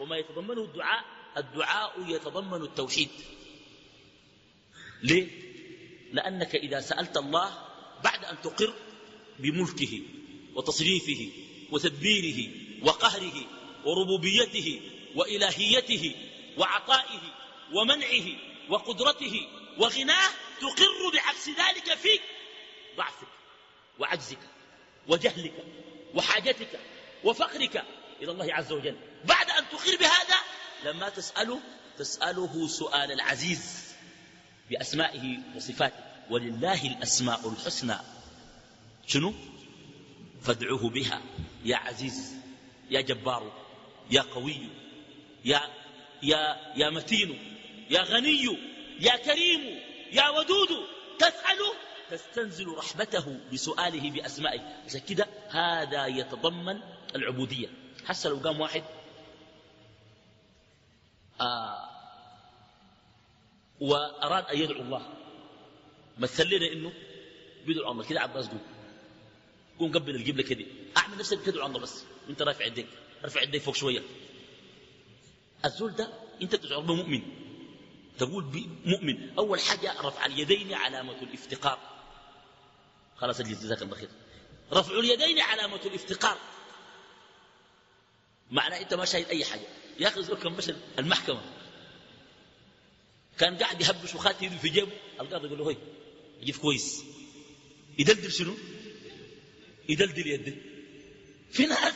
[SPEAKER 2] وما يتضمنه الدعاء الدعاء يتضمن التوحيد. ليه؟ لأنك إذا سألت الله بعد أن تقر بملكه وتصريفه وتدبيره وقهره وربوبيته وإلهيته وعطائه ومنعه وقدرته وغناه تقر بعكس ذلك فيك ضعفك وعجزك وجهلك وحاجتك وفقرك إلى الله عز وجل. بعد أن تقر بهذا لما تسأله تسأله سؤال العزيز بأسمائه وصفاته. ولله الأسماء الحسنى. شنو؟ فادعوه بها. يا عزيز يا جبار يا قوي يا يا يا متين يا غني يا كريم يا ودود تسأله تستنزل رحمته بسؤاله بأسمائه. عشان كده هذا يتضمن العبودية. حتى لو قام واحد آه وأراد أن يدعو الله مثل لنا إنه بيدعو الله. كده عباس قول قوم قبل القبلة كده أعمل نفسك تدعو الله بس. أنت رافع يديك ارفع يديك فوق شوية. الزول ده أنت تدعو الله مؤمن. تقول مؤمن. أول حاجة رفع اليدين علامة الافتقار. خلاص أجلس جزاك الله خير. رفع اليدين علامة الافتقار. معنى أنت ما شايل أي حاجة. يا أخي زول كان مشى المحكمة. كان قاعد يهبش وخاتي يده في جيبه. القاضي يقول له هي يجيب كويس. يدلدل شنو؟ يدلدل يده. في ناس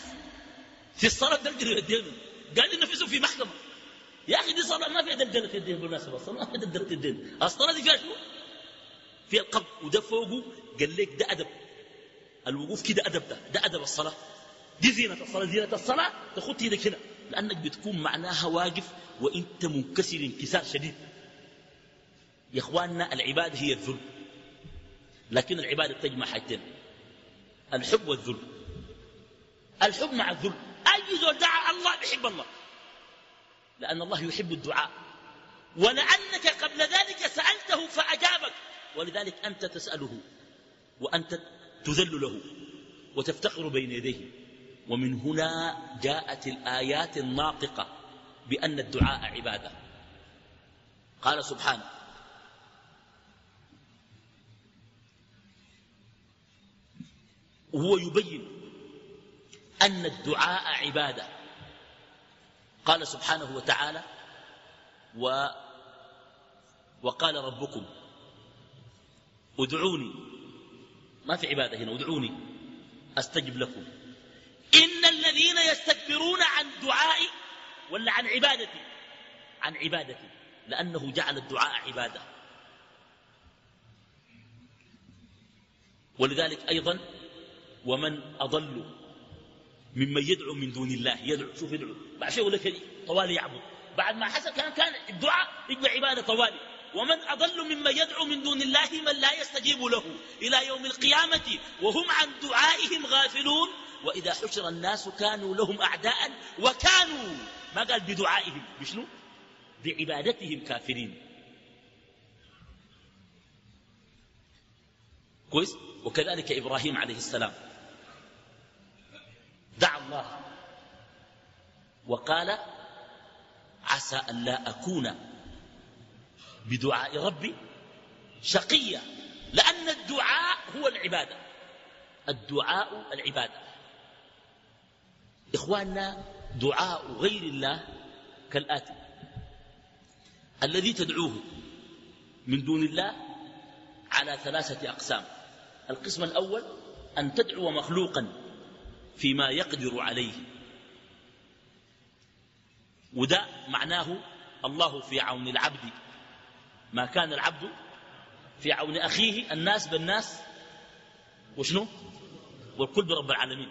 [SPEAKER 2] في الصلاة دلدل يدينه. قال لي نفسه في محكمة. يا أخي دي صلاة ما فيها دلدلة يدين بالمناسبة الصلاة ما فيها دلدلة يدين الصلاة دي فيها شنو؟ فيها القبض وده فوقه قال لك ده أدب. الوقوف كده أدب ده ده أدب الصلاة. دي زينة الصلاة زينة الصلاة تخط يدك هنا لأنك بتكون معناها واقف وإنت منكسر انكسار شديد. يا إخواننا العبادة هي الذل. لكن العبادة تجمع حاجتين الحب والذل. الحب مع الذل. أي زول دعا الله بحب الله. لأن الله يحب الدعاء. ولأنك قبل ذلك سألته فأجابك. ولذلك أنت تسأله وأنت تذل له وتفتقر بين يديه. ومن هنا جاءت الآيات الناطقة بأن الدعاء عبادة. قال سبحانه وهو يبين أن الدعاء عبادة. قال سبحانه وتعالى و وقال ربكم ادعوني. ما في عبادة هنا ادعوني أستجب لكم. إن الذين يستكبرون عن دعائي ولا عن عبادتي؟ عن عبادتي لأنه جعل الدعاء عبادة. ولذلك أيضا ومن أضل ممن يدعو من دون الله. يدعو شوف يدعو. بعد شيء لك طوالي يعبد. بعد ما حصل كان كان الدعاء يبقى عبادة طوالي. ومن أضل ممن يدعو من دون الله من لا يستجيب له. إلى يوم القيامة وهم عن دعائهم غافلون. وإذا حشر الناس كانوا لهم أعداء وكانوا ما قال بدعائهم. بشنو؟ بعبادتهم كافرين. كويس؟ وكذلك إبراهيم عليه السلام. دعا الله. وقال عسى أن لا أكون بدعاء ربي شقيا لأن الدعاء هو العبادة. الدعاء العبادة. إخواننا دعاء غير الله كالآتي الذي تدعوه من دون الله على ثلاثة أقسام. القسم الأول أن تدعو مخلوقا. فيما يقدر عليه. وده معناه الله في عون العبد. ما كان العبد في عون أخيه الناس بالناس. وشنو؟ والكل برب العالمين.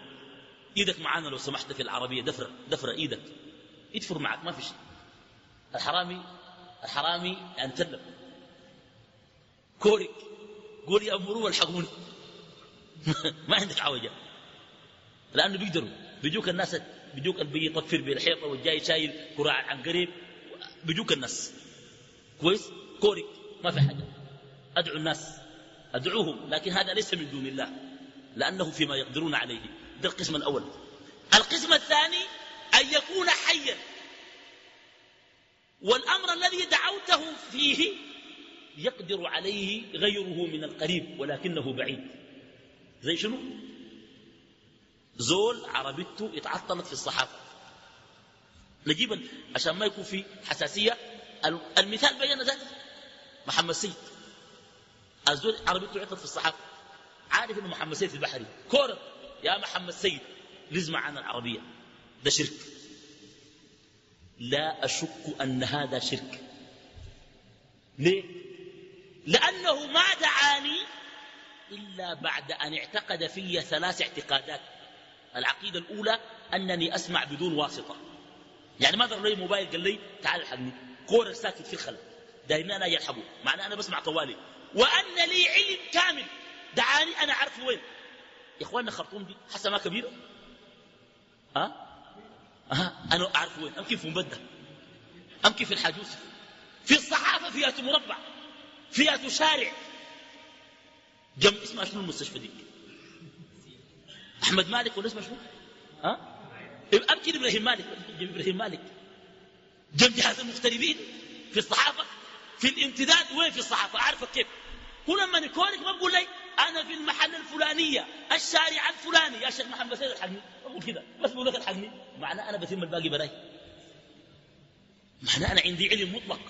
[SPEAKER 2] إيدك معانا لو سمحت في العربية. دفرة دفرة إيدك. يدفر معك ما في شيء. الحرامي الحرامي انتلم كورك قول يا امروا والحقوني [laughs] ما عندك عوجة. لأنه بيقدروا بيجوك الناس بيجوك اللي بيطفر بالحيطة والجاي شايل كراع عن قريب بيجوك الناس. كويس؟ كورك ما في حاجة. أدعو الناس أدعوهم لكن هذا ليس من دون الله لأنه فيما يقدرون عليه. ده القسم الأول. القسم الثاني أن يكون حيا. والأمر الذي دعوته فيه يقدر عليه غيره من القريب ولكنه بعيد. زي شنو؟ زول عربيته اتعطلت في الصحافة. نجيب عشان ما يكون في حساسية المثال بين ذاته. محمد سيد. الزول عربيته عطت في الصحافة. عارف إنه محمد سيد في البحري. كورة. يا محمد سيد لزم معنا العربية. ده شرك. لا أشك أن هذا شرك. ليه؟ لأنه ما دعاني إلا بعد أن اعتقد في ثلاث اعتقادات. العقيدة الأولى أنني أسمع بدون واسطة. يعني ما ضرب لي موبايل؟ قال لي تعال الحقني كورة ساكت في الخلق دايما أنا يلحقوا. معناه أنا بسمع طوالي. وأن لي علم كامل. دعاني أنا أعرف وين. يا إخواننا خرطوم دي حسنة ما كبيرة؟ ها؟ أه؟ أنا أعرف وين. أمكن في مبدة أمكن في الحاجوس في الصحافة فيها مربع فيها شارع. جم اسمها شنو المستشفى دي؟ أحمد مالك ولا اسمه شنو؟ ها؟ أمكن إبراهيم مالك. جم إبراهيم مالك. جم جهاز المغتربين في الصحافة في الامتداد. وين في الصحافة؟ أعرفك كيف. هو لما نكونك ما بقول لي أنا في المحل الفلانية الشارع الفلاني. يا شيخ محمد سيد الحقني. أقول كذا بس بقول لك الحقني. معناه أنا بتم الباقي براي. معناه أنا عندي علم مطلق.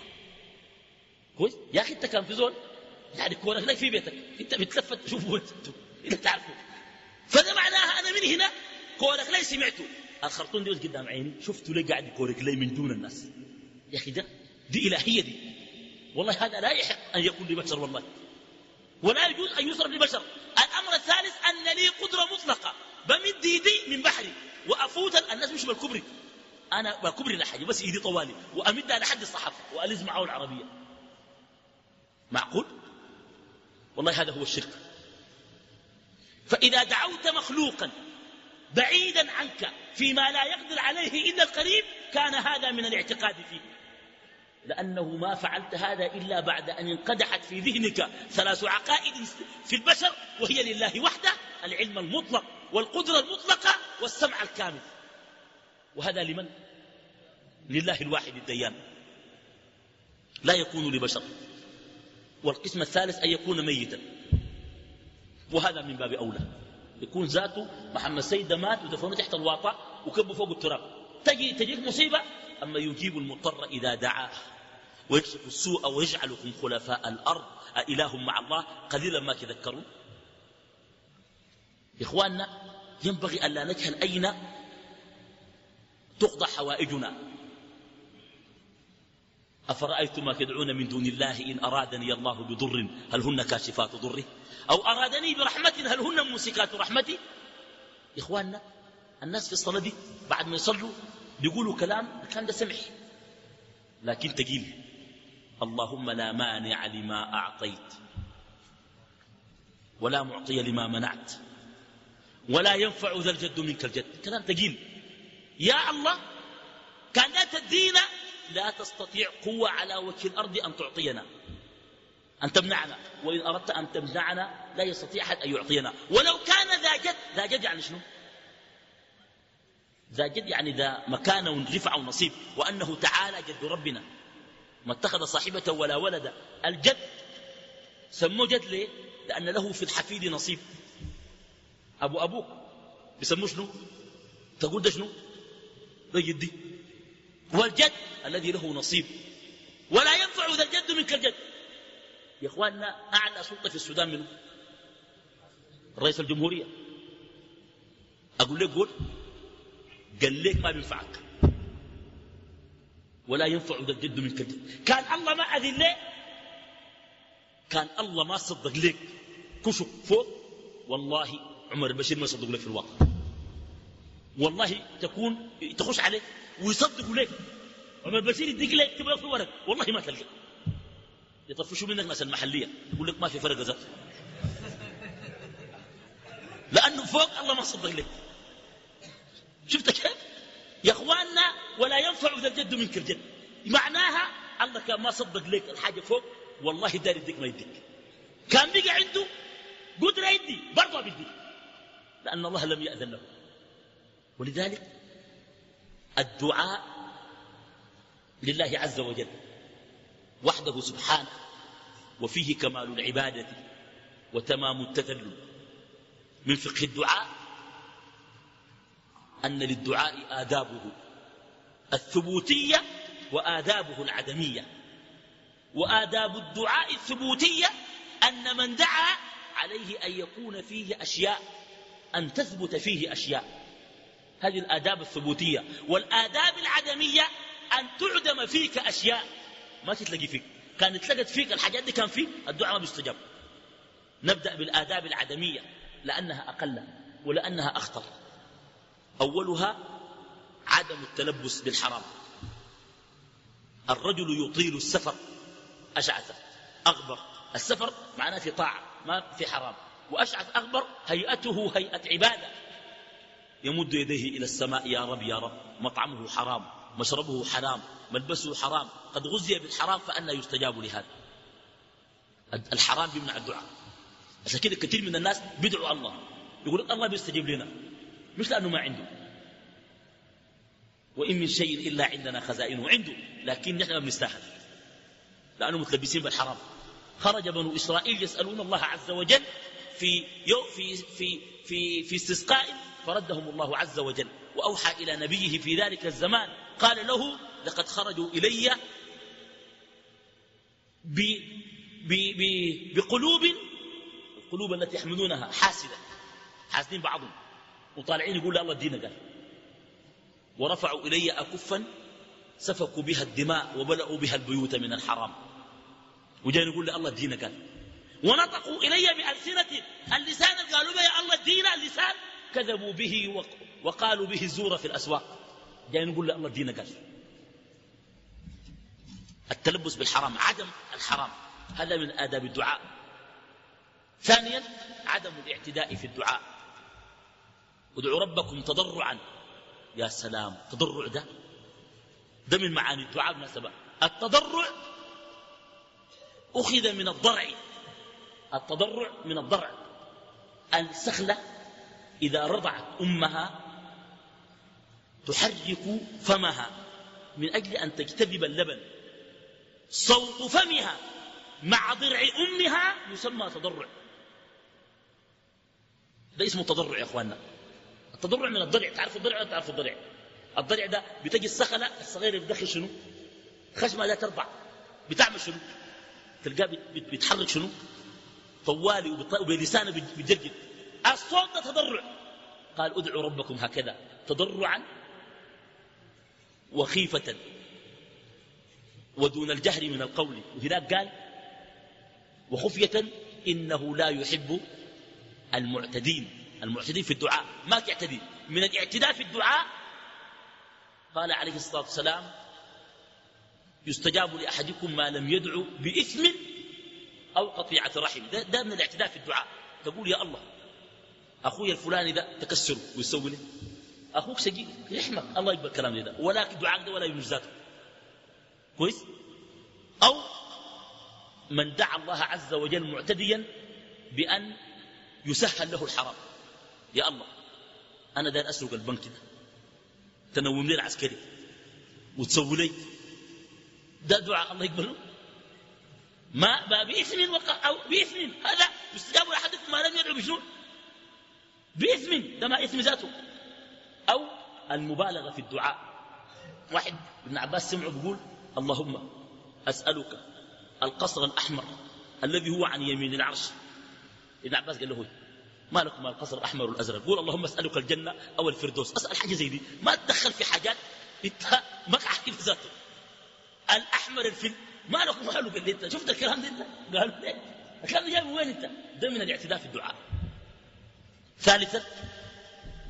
[SPEAKER 2] كويس؟ يا أخي أنت كان في زول؟ يعني كونك لك في بيتك. أنت بتلفت. تشوفه أنت تعرفه فده معناها أنا من هنا؟ كونك لي سمعته؟ الخرطوم دي قدام عيني. شفته لي قاعد يكورك لي من دون الناس؟ يا أخي ده دي إلهية دي. والله هذا لا يحق أن يكون لبشر والله. ولا يجوز أن يصرف لبشر. الأمر الثالث أن لي قدرة مطلقة. بمد يدي من بحري وأفوت الناس مش بالكبري. أنا بكبري لحاجة بس إيدي طوالي. وأمدها لحد الصحافة وألز معه العربية. معقول؟ والله هذا هو الشرك. فإذا دعوت مخلوقا بعيدا عنك فيما لا يقدر عليه إلا القريب كان هذا من الاعتقاد فيه. لأنه ما فعلت هذا إلا بعد أن انقدحت في ذهنك ثلاث عقائد في البشر وهي لله وحده العلم المطلق والقدرة المطلقة والسمع الكامل. وهذا لمن؟ لله الواحد الديان. لا يكون لبشر. والقسم الثالث أن يكون ميتا. وهذا من باب أولى. يكون ذاته محمد سيد مات ودفنه تحت الواطة وكبه فوق التراب. تجي تجيك مصيبة؟ أما يجيب المضطر إذا دعاه. ويكشف السوء ويجعلكم خلفاء الأرض. أإله مع الله؟ قليلا ما تذكرون. إخواننا ينبغي ألا نجهل أين تقضى حوائجنا. أفرأيتم ما تدعون من دون الله إن أرادني الله بضر هل هن كاشفات ضره؟ أو أرادني برحمة هل هن ممسكات رحمتي؟ إخواننا الناس في الصلاة دي بعد ما يصلوا بيقولوا كلام كان ده سمح لكن تقيل. اللهم لا مانع لما أعطيت ولا معطي لما منعت ولا ينفع ذا الجد منك الجد. كلام تقيل. يا الله كان لا تدينا لا تستطيع قوة على وجه الأرض أن تعطينا. أن تمنعنا وإن أردت أن تمنعنا لا يستطيع أحد أن يعطينا. ولو كان ذا جد ذا جد يعني شنو؟ ذا جد يعني ذا مكانة ورفعة ونصيب. وأنه تعالى جد ربنا. ما اتخذ صاحبة ولا ولدا الجد سموه جد ليه؟ لأن له في الحفيد نصيب. أبو أبوك. بيسموه شنو؟ تقول ده شنو؟ ده جدي. والجد الذي له نصيب. ولا ينفع ذا الجد منك الجد. يا إخواننا أعلى سلطة في السودان منه. رئيس الجمهورية. أقول لك قول قال لك ما بينفعك. ولا ينفع ذا الجد منك الجد. كان الله ما أذن لك كان الله ما صدق لك كشف فوق. والله عمر البشير ما يصدق لك في الواقع. والله تكون تخش عليه. ويصدقوا لك عمر البشير يديك لك تبغى في ورق. والله ما تلقى. يطفشوا منك ناس المحليه يقول لك ما في فرق ذات لأنه فوق الله ما صدق لك شفت كيف يا أخواننا ولا ينفع ذا الجد منك الجد. معناها الله كان ما صدق لك الحاجة فوق والله دار يديك ما يديك. كان بقى عنده قدرة يدي برضه بيديك لأن الله لم يأذن له. ولذلك الدعاء لله عز وجل وحده سبحانه وفيه كمال العبادة وتمام التذلل. من فقه الدعاء أن للدعاء آدابه الثبوتية وآدابه العدمية. وآداب الدعاء الثبوتية أن من دعا عليه أن يكون فيه أشياء أن تثبت فيه أشياء. هذه الآداب الثبوتية والآداب العدمية أن تعدم فيك أشياء ما تتلقي فيك. كان اتلقت فيك الحاجات دي كان فيك الدعاء ما بيستجاب. نبدأ بالآداب العدمية لأنها أقل ولأنها أخطر. أولها عدم التلبس بالحرام. الرجل يطيل السفر أشعث. أغبر السفر معناه في طاعة ما في حرام. وأشعث أغبر هيئته هيئة عبادة. يمد يديه إلى السماء يا رب يا رب. مطعمه حرام مشربه حرام ملبسه حرام. قد غزي بالحرام فأنا يستجاب لهذا. الحرام يمنع الدعاء. عشان كده كثير من الناس بيدعوا الله. يقول الله بيستجيب لنا. مش لأنه ما عنده. وإن من شيء إلا عندنا خزائنه عنده لكن نحن ما بنستاهل لأنه متلبسين بالحرام. خرج بنو إسرائيل يسألون الله عز وجل في في في في في استسقاء فردهم الله عز وجل وأوحى إلى نبيه في ذلك الزمان قال له لقد خرجوا إلي ب ب ب بقلوب القلوب التي يحملونها حاسدة. حاسدين بعضهم وطالعين يقول الله الدين قال. ورفعوا إلي أكفا سفكوا بها الدماء وبلأوا بها البيوت من الحرام. وجاي يقول الله الدين قال. ونطقوا إلي بألسنة اللسان قالوا يا الله الدين اللسان. كذبوا به وقالوا به الزور في الأسواق. جاي نقول الله الدين قال. التلبس بالحرام عدم الحرام. هذا من آداب الدعاء. ثانيا عدم الاعتداء في الدعاء. ادعوا ربكم تضرعا. يا سلام تضرع ده؟ ده من معاني الدعاء بالمناسبة التضرع أخذ من الضرع. التضرع من الضرع. السخلة إذا رضعت أمها تحرك فمها من أجل أن تجتذب اللبن. صوت فمها مع ضرع أمها يسمى تضرع. ده اسمه تضرع يا أخواننا. التضرع من الضرع. تعرف الضرع ولا تعرف الضرع؟ الضرع ده بتجي السخلة الصغيرة بتدخل شنو؟ خشمة لا ترضع. بتعمل شنو؟ تلقاه بيتحرك شنو؟ طوالي وبلسانه بيجرجر الصوت ده تضرع. قال ادعوا ربكم هكذا. تضرعا وخيفة ودون الجهر من القول. وهناك قال وخفية إنه لا يحب المعتدين. المعتدين في الدعاء. ما تعتدي. من الاعتداء في الدعاء. قال عليه الصلاة والسلام يستجاب لأحدكم ما لم يدعو بإثم أو قطيعة رحم. ده, ده من الاعتداء في الدعاء. تقول يا الله أخوي الفلاني ده تكسره ويسوي لي. أخوك سجي يحمق الله يقبل كلام ده. ولكن دعاء ده ولا ينجزاته كويس؟ أو من دعا الله عز وجل معتديا بأن يسهل له الحرام. يا الله أنا داير أسرق البنك ده. تنوم لي العسكري وتسوي لي. ده دعاء الله يقبله؟ ما بإثم وقع أو بإثم هذا يستجاب لأحدكم ما لم يدعو بشنو؟ بإثم ده ما إثم ذاته. أو المبالغة في الدعاء. واحد ابن عباس سمعه بيقول اللهم أسألك القصر الأحمر الذي هو عن يمين العرش. ابن عباس قال له ما لكم القصر الأحمر والأزرق؟ قول اللهم أسألك الجنة أو الفردوس. أسأل حاجة زي دي. ما تدخل في حاجات إنت ما عارف ذاته. الأحمر الفل ما لكم حلو قال لي أنت. شفت الكلام ده قال لي الكلام ده جاي من وين أنت؟ ده من الاعتداء في الدعاء. ثالثا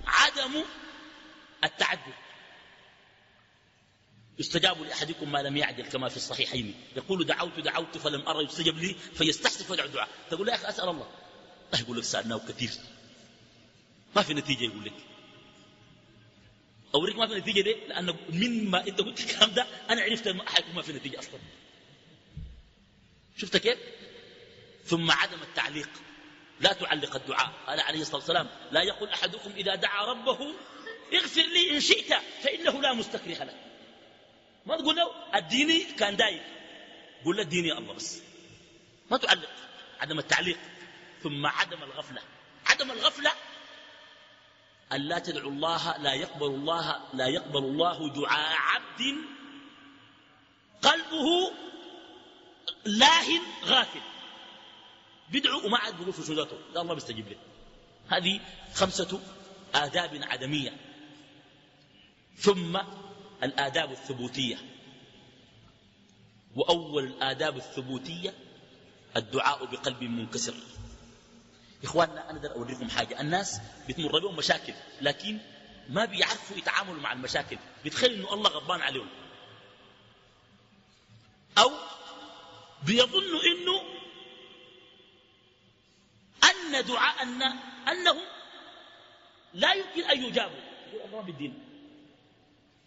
[SPEAKER 2] عدم التعدد. يستجاب لأحدكم ما لم يعدل كما في الصحيحين. يقول دعوت دعوت فلم أرى يستجب لي فيستحسف ويدعو الدعاء. تقول يا أخي أسأل الله. يقول لك سألناه كثير. ما في نتيجة يقول لك. أوريك ما في نتيجة ليه؟ لأن من ما أنت قلت الكلام ده أنا عرفت حيكون ما في نتيجة أصلا. شفت كيف؟ ثم عدم التعليق. لا تعلق الدعاء. قال عليه الصلاة والسلام لا يقول أحدكم إذا دعا ربه اغفر لي إن شئت فإنه لا مستكره لك. ما تقول له؟ الديني كان داير قول له الديني الله بس. ما تعلق. عدم التعليق. ثم عدم الغفلة. عدم الغفلة أن لا تدعو الله لا يقبل الله لا يقبل الله دعاء عبد قلبه لاهن غافل. بدعو وما عاد بيقول في سجودته ده الله بيستجيب له هذه خمسة آداب عدمية. ثم الآداب الثبوتية. وأول الآداب الثبوتية الدعاء بقلب منكسر. إخواننا أنا أقدر أوريكم حاجة. الناس بتمر بهم مشاكل لكن ما بيعرفوا يتعاملوا مع المشاكل. بيتخيل أنه الله غضبان عليهم. أو بيظنوا أنه أن دعاء أن أنهم لا يمكن أن يجابوا يقول الله بالدين.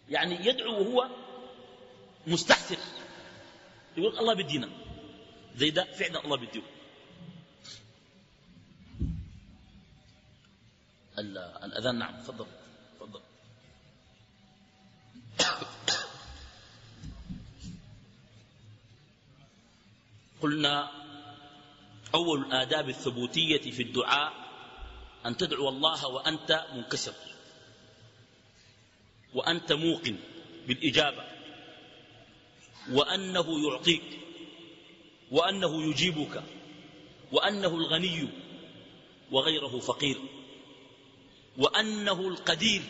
[SPEAKER 2] يعني يدعو وهو مستحسر يقول الله بالدين. زي ده فعلا الله بالدين. الأذان نعم تفضل تفضل. [coughs] قلنا أول الآداب الثبوتية في الدعاء أن تدعو الله وأنت منكسر وأنت موقن بالإجابة وأنه يعطيك وأنه يجيبك وأنه الغني وغيره فقير وأنه القدير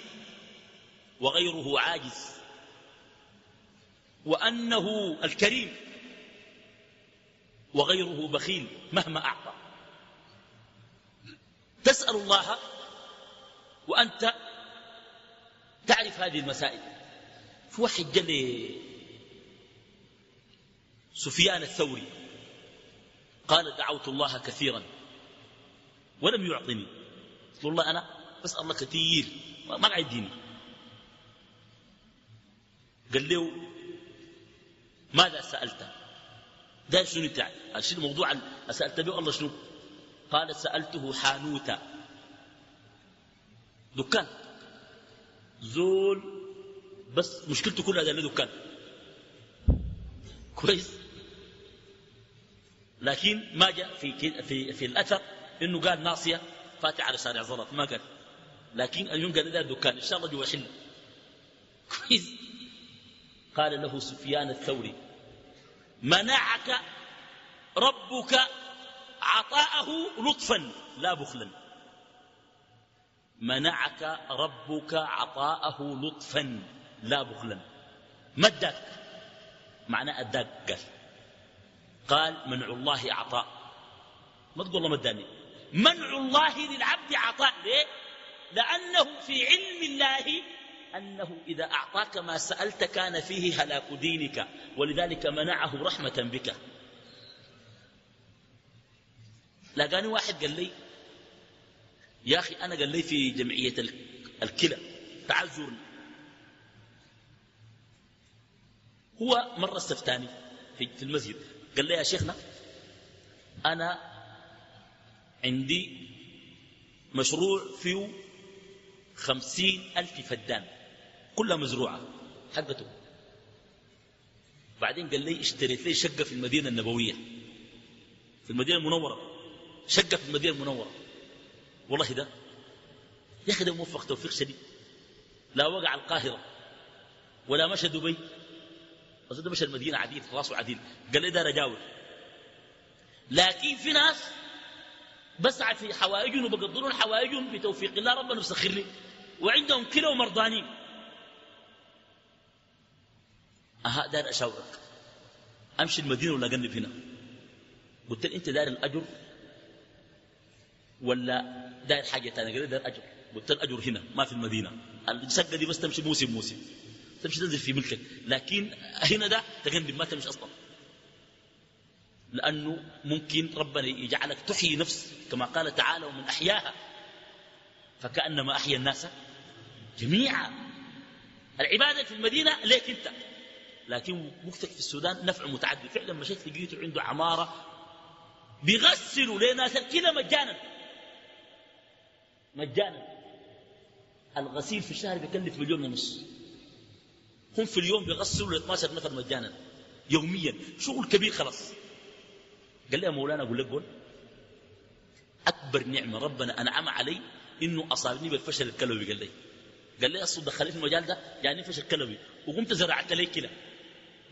[SPEAKER 2] وغيره عاجز وأنه الكريم وغيره بخيل مهما أعطى. تسأل الله وأنت تعرف هذه المسائل. في واحد جل سفيان الثوري قال دعوت الله كثيرا ولم يعطني. قلت الله أنا بسأل الله كثير ما قاعد قال له ماذا سألت ده شنو تعال الشيء الموضوع سألت به الله شنو؟ قال سألته حانوتا دكان. زول بس مشكلته كلها ده دكان. كويس. لكن ما جاء في في في الأثر إنه قال ناصية فاتح على شارع زلط. ما قال. لكن اليوم قال ده دكان. إن شاء الله جوا كويس. قال له سفيان الثوري. منعك ربك عطاءه لطفا لا بخلا. منعك ربك عطاءه لطفا لا بخلا. ما اداك؟ معنى أداك قال. قال منع الله عطاء. ما تقول الله ما اداني. منع الله للعبد عطاء ليه؟ لأنه في علم الله أنه إذا أعطاك ما سألت كان فيه هلاك دينك ولذلك منعه رحمة بك. لقاني واحد قال لي يا أخي أنا قال لي في جمعية الكلى تعال زورني. هو مرة استفتاني في المسجد. قال لي يا شيخنا أنا عندي مشروع فيه خمسين ألف فدان. كلها مزروعة. حقته بعدين قال لي اشتريت لي شقة في المدينة النبوية. في المدينة المنورة. شقة في المدينة المنورة. والله ده. يا أخي ده موفق توفيق شديد. لا وقع القاهرة. ولا مشى دبي. بس ده مشى المدينة عديل راسه عديل قال لي ده رجاول لكن في ناس بسعى في حوائجهم وبقدرون حوائجهم بتوفيق الله. ربنا يسخر لي. وعندهم كلا ومرضانين. أها دار أشاورك أمشي المدينة ولا أقلب هنا. قلت له أنت دار الأجر ولا داير حاجة ثانية قال داير أجر. قلت الأجر هنا ما في المدينة. الشقة دي بس تمشي موسم موسم. تمشي تنزل في ملكك. لكن هنا ده تجنب ما تمشي أصلا. لأنه ممكن ربنا يجعلك تحيي نفس كما قال تعالى ومن أحياها. فكأنما أحيا الناس جميعا. العبادة في المدينة ليك أنت. لكن وقتك في السودان نفع متعدد. فعلا مشيت لقيته عنده عمارة بيغسلوا لناس كذا مجانا. مجانا. الغسيل في الشهر بيكلف مليون ونص. هم في اليوم بيغسلوا ل 12 نفر مجانا. يوميا. شغل كبير خلاص. قال لي يا مولانا أقول لك قول أكبر نعمة ربنا أنعم علي إنه أصابني بالفشل الكلوي قال لي. قال لي اصل في المجال ده يعني فشل كلوي وقمت زرعت لي كلى.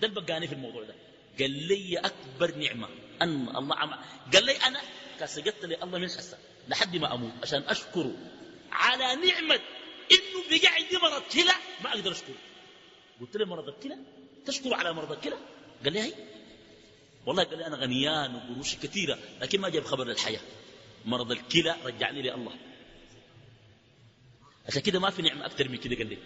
[SPEAKER 2] ده البقاني في الموضوع ده. قال لي أكبر نعمة. أن الله عم قال لي أنا كسجدت لي الله من حسن لحد ما أموت عشان أشكره على نعمة إنه بقى عندي مرض كلى ما أقدر أشكره. قلت له مرض الكلى تشكر على مرض الكلى قال لي هي والله قال لي أنا غنيان وقروش كثيرة لكن ما جاب خبر للحياة. مرض الكلى رجعني لي الله. عشان كده ما في نعمة أكثر من كده قال لي.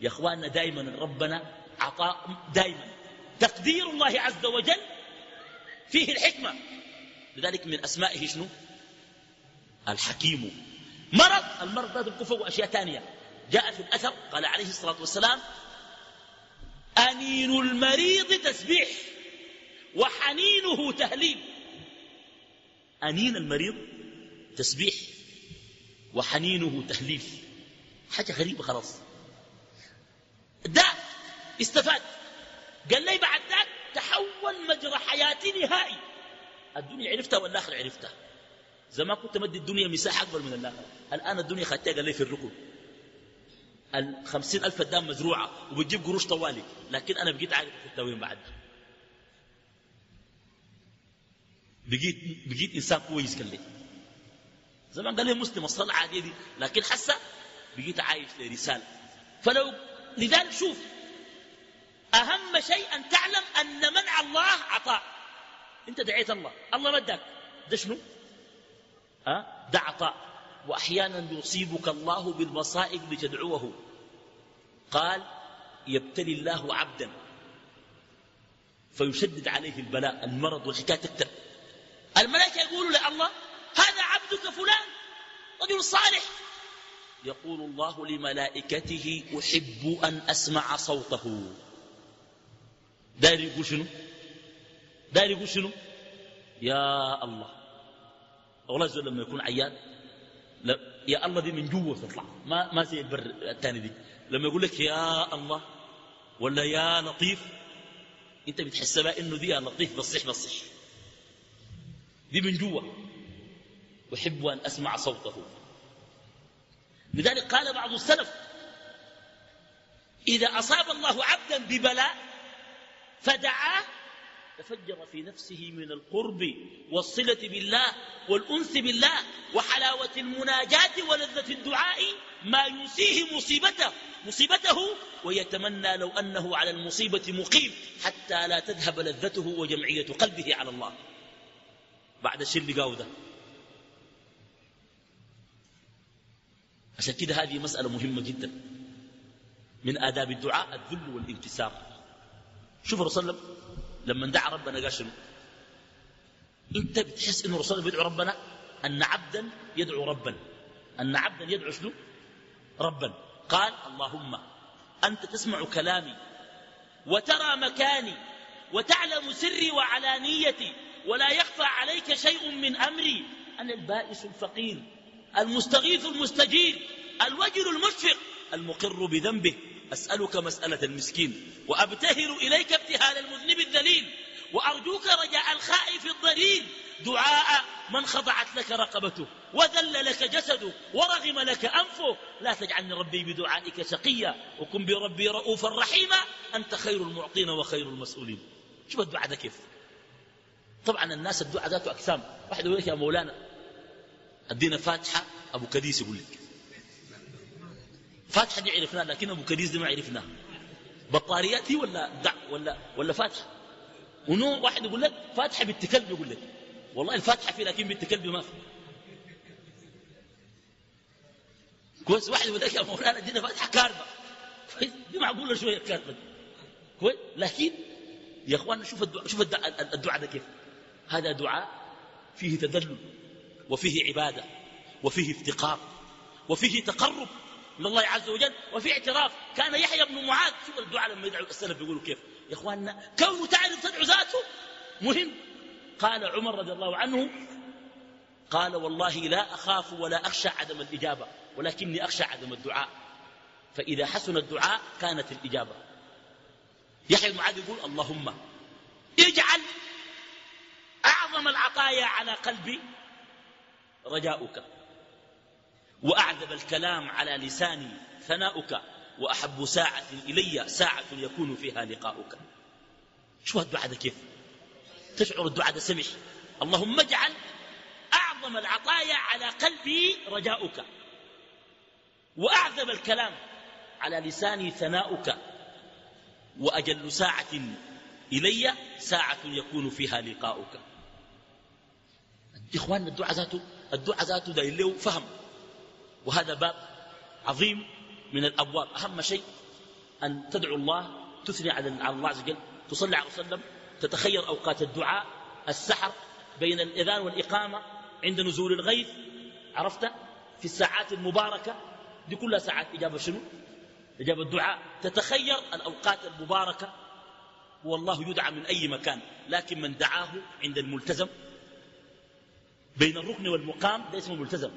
[SPEAKER 2] يا أخواننا دائما ربنا عطاء دائما. تقدير الله عز وجل فيه الحكمة. لذلك من أسمائه شنو؟ الحكيم. مرض المرض هذا الكفر وأشياء ثانية. جاء في الأثر قال عليه الصلاة والسلام أنين المريض تسبيح وحنينه تهليل. أنين المريض تسبيح وحنينه تهليل. حاجة غريبة خلاص. ده استفاد. قال لي بعد ذاك تحول مجرى حياتي نهائي. الدنيا عرفتها والآخر عرفتها. زمان كنت مدي الدنيا مساحة أكبر من الآخر الآن الدنيا خدتها قال لي في الركن الخمسين ألف فدان مزروعة وبتجيب قروش طوالي. لكن أنا بقيت عارف كنت وين بعد. بقيت, بقيت إنسان كويس قال لي. زمان قال لي مسلم الصلاة عادية دي. لكن حسا بقيت عايش لرسالة. فلو لذلك شوف أهم شيء أن تعلم أن منع الله عطاء. أنت دعيت الله. الله ما اداك ده شنو؟ أه؟ ده عطاء. وأحيانا يصيبك الله بالمصائب لتدعوه. قال يبتلي الله عبدا. فيشدد عليه البلاء المرض والحكاية تكتر. الملائكة يقولوا لله هذا عبدك فلان رجل صالح. يقول الله لملائكته أحب أن أسمع صوته. داير يقول شنو؟ داير يقول شنو؟ يا الله. والله زول لما يكون عيان لا يا الله دي من جوه تطلع. ما ما زي البر الثاني دي. لما يقول لك يا الله ولا يا لطيف انت بتحسبها إنه دي يا لطيف بصيح بصيح. دي من جوه. أحب أن أسمع صوته. لذلك قال بعض السلف إذا أصاب الله عبدا ببلاء فدعاه تفجر في نفسه من القرب والصلة بالله والأنس بالله وحلاوة المناجاة ولذة الدعاء ما ينسيه مصيبته مصيبته ويتمنى لو أنه على المصيبة مقيم حتى لا تذهب لذته وجمعية قلبه على الله. بعد الشر ده عشان كده هذه مسألة مهمة جدا. من آداب الدعاء الذل والانكسار. شوف الرسول صلى الله عليه وسلم لما دعا ربنا قال شنو؟ انت بتحس انه الرسول بيدعو ربنا؟ أن عبدا يدعو ربا. أن عبدا يدعو شنو؟ ربا. قال اللهم أنت تسمع كلامي وترى مكاني وتعلم سري وعلانيتي ولا يخفى عليك شيء من أمري. أنا البائس الفقير المستغيث المستجير الوجل المشفق المقر بذنبه. أسألك مسألة المسكين وأبتهل إليك ابتهال المذنب الذليل وأرجوك رجاء الخائف الضليل دعاء من خضعت لك رقبته وذل لك جسده ورغم لك أنفه لا تجعلني ربي بدعائك شقيا وكن بربي رؤوفا رحيما أنت خير المعطين وخير المسؤولين. شوف الدعاء ده كيف؟ طبعا الناس الدعاء ذاته أقسام. واحد يقول لك يا مولانا أدينا فاتحة أبو كديس يقول لك. فاتحة دي عرفناها لكن أبو كريز دي ما عرفناها. بطاريات هي ولا دع ولا ولا فاتحة؟ ونوع واحد يقول لك فاتحة بنت كلب يقول لك والله الفاتحة في لكن بنت كلب ما في. كويس واحد يقول لك يا مولانا ادينا فاتحة كاربة. كويس دي معقولة شوية كاربة. كويس لكن يا إخواننا شوف الدعاء شوف الدعاء, الدعاء ده كيف؟ هذا دعاء فيه تذلل وفيه عبادة وفيه افتقار وفيه تقرب. من الله عز وجل. وفي اعتراف كان يحيى بن معاذ. شوف الدعاء لما يدعو السلف يقولوا كيف. يا إخواننا كونه تعرف تدعو ذاته مهم. قال عمر رضي الله عنه قال والله لا أخاف ولا أخشى عدم الإجابة ولكني أخشى عدم الدعاء. فإذا حسن الدعاء كانت الإجابة. يحيى بن معاذ يقول اللهم اجعل أعظم العطايا على قلبي رجاؤك. وأعذب الكلام على لساني ثناؤك وأحب ساعة إلي ساعة يكون فيها لقاؤك. شو الدعاء ده كيف؟ تشعر الدعاء ده سمح. اللهم اجعل أعظم العطايا على قلبي رجاؤك. وأعذب الكلام على لساني ثناؤك. وأجل ساعة إلي ساعة يكون فيها لقاؤك. إخواننا الدعاء ذاته الدعاء ذاته داير له فهم. وهذا باب عظيم من الأبواب. أهم شيء أن تدعو الله تثني على الله عز وجل تصلي عليه وسلم تتخير أوقات الدعاء السحر بين الإذان والإقامة عند نزول الغيث. عرفت؟ في الساعات المباركة دي كلها ساعات إجابة شنو؟ إجابة الدعاء تتخير الأوقات المباركة. والله يدعى من أي مكان لكن من دعاه عند الملتزم. بين الركن والمقام ده اسمه ملتزم.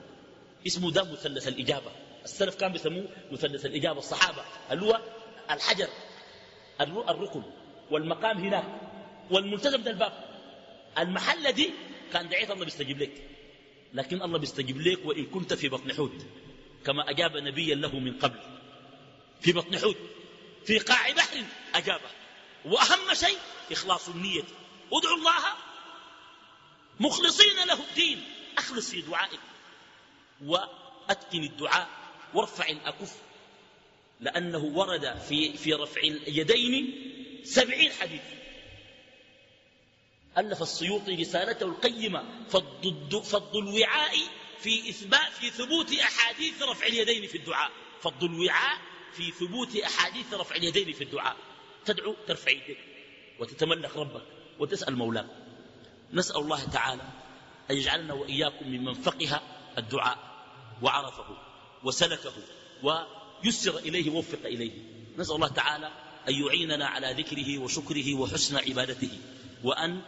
[SPEAKER 2] اسمه ده مثلث الإجابة. السلف كان بيسموه مثلث الإجابة الصحابة. اللي هو الحجر الركن والمقام هناك والملتزم ده الباب. المحلة دي كان دعيت الله بيستجيب لك. لكن الله بيستجيب لك وإن كنت في بطن حوت كما أجاب نبيا له من قبل. في بطن حوت في قاع بحر أجابه. وأهم شيء إخلاص النية. ادعوا الله مخلصين له الدين. أخلص في دعائك وأتقن الدعاء وارفع الأكف. لأنه ورد في, في رفع اليدين سبعين حديث. ألف السيوطي رسالته القيمة فض, فض الوعاء في إثبات في ثبوت أحاديث رفع اليدين في الدعاء. فض الوعاء في ثبوت أحاديث رفع اليدين في الدعاء. تدعو ترفع يديك وتتملك ربك وتسأل مولاك. نسأل الله تعالى أن يجعلنا وإياكم ممن فقه الدعاء وعرفه وسلكه ويسر إليه ووفق إليه. نسأل الله تعالى أن يعيننا على ذكره وشكره وحسن عبادته وأن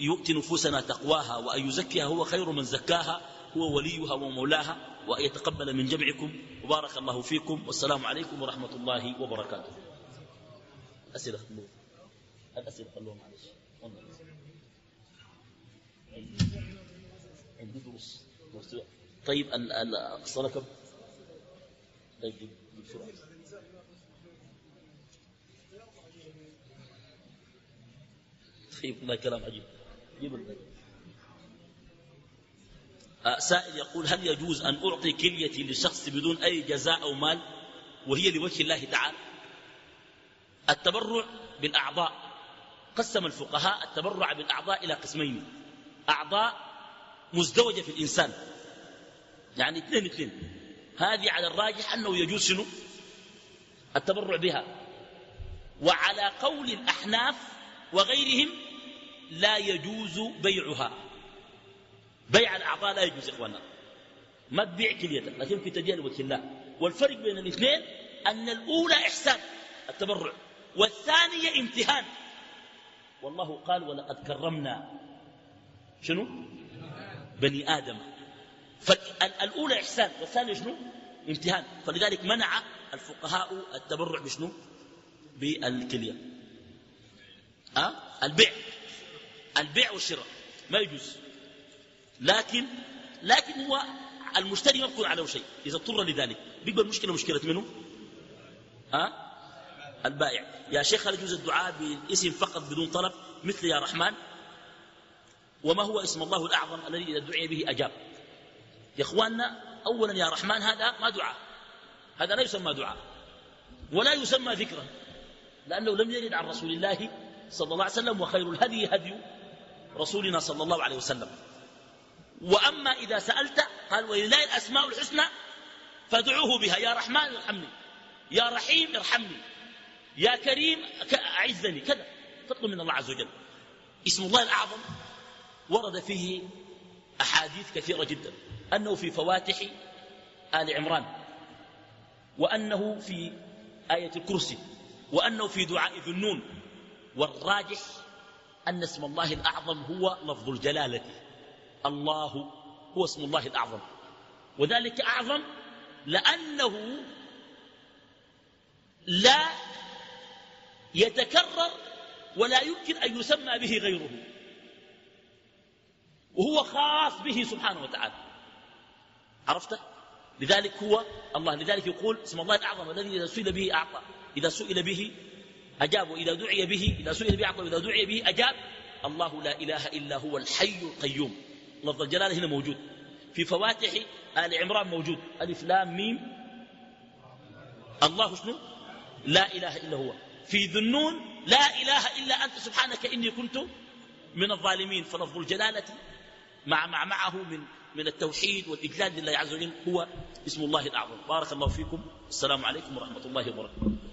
[SPEAKER 2] يؤتي نفوسنا تقواها وأن يزكيها هو خير من زكاها هو وليها ومولاها وأن يتقبل من جمعكم وبارك الله فيكم. والسلام عليكم ورحمة الله وبركاته. أسئلة؟ خلوه الأسئلة خلوها معلش. عندي دروس. طيب الصلاة كم؟ طيب طيب والله كلام عجيب. جيب آه، سائل يقول هل يجوز أن أعطي كليتي لشخص بدون أي جزاء أو مال وهي لوجه الله تعالى؟ التبرع بالأعضاء. قسم الفقهاء التبرع بالأعضاء إلى قسمين. أعضاء مزدوجة في الإنسان. يعني اثنين اثنين. هذه على الراجح أنه يجوز شنو؟ التبرع بها. وعلى قول الأحناف وغيرهم لا يجوز بيعها. بيع الأعضاء لا يجوز إخوانا ما تبيع كليتك لكن في تدين وجه الله. والفرق بين الاثنين أن الأولى إحسان التبرع. والثانية امتهان. والله قال ولقد كرمنا. شنو؟ بني آدم. فالأولى إحسان والثانية شنو؟ امتهان. فلذلك منع الفقهاء التبرع بشنو؟ بالكلية. أه؟ البيع. البيع والشراء. ما يجوز. لكن لكن هو المشتري ما يكون عليه شيء. إذا اضطر لذلك. بيبقى المشكلة مشكلة منه؟ أه؟ البائع. يا شيخ هل يجوز الدعاء باسم فقط بدون طلب؟ مثل يا رحمن. وما هو اسم الله الأعظم الذي إذا دعي به أجاب. يا إخواننا أولا يا رحمن هذا ما دعاء. هذا لا يسمى دعاء ولا يسمى ذكرا لأنه لم يرد عن رسول الله صلى الله عليه وسلم وخير الهدي هدي رسولنا صلى الله عليه وسلم. وأما إذا سألت قال ولله الأسماء الحسنى فادعوه بها. يا رحمن ارحمني. يا رحيم ارحمني. يا كريم أعزني. كذا. تطلب من الله عز وجل. اسم الله الأعظم ورد فيه أحاديث كثيرة جدا. أنه في فواتح آل عمران وأنه في آية الكرسي وأنه في دعاء ذو النون. والراجح أن اسم الله الأعظم هو لفظ الجلالة. الله هو اسم الله الأعظم. وذلك أعظم لأنه لا يتكرر ولا يمكن أن يسمى به غيره. وهو خاص به سبحانه وتعالى. عرفت لذلك هو الله لذلك يقول اسم الله الأعظم الذي إذا سئل به أعطى إذا سئل به أجاب وإذا دعي به إذا سئل به أعطى وإذا دعي به أجاب الله لا إله إلا هو الحي القيوم. لفظ الجلالة هنا موجود. في فواتح آل عمران موجود. ألف لام ميم. الله شنو؟ لا إله إلا هو. في ذنون لا إله إلا أنت سبحانك إني كنت من الظالمين. فلفظ الجلالة مع مع معه من من التوحيد والإجلال لله عز وجل هو اسم الله الأعظم. بارك الله فيكم. السلام عليكم ورحمة الله وبركاته.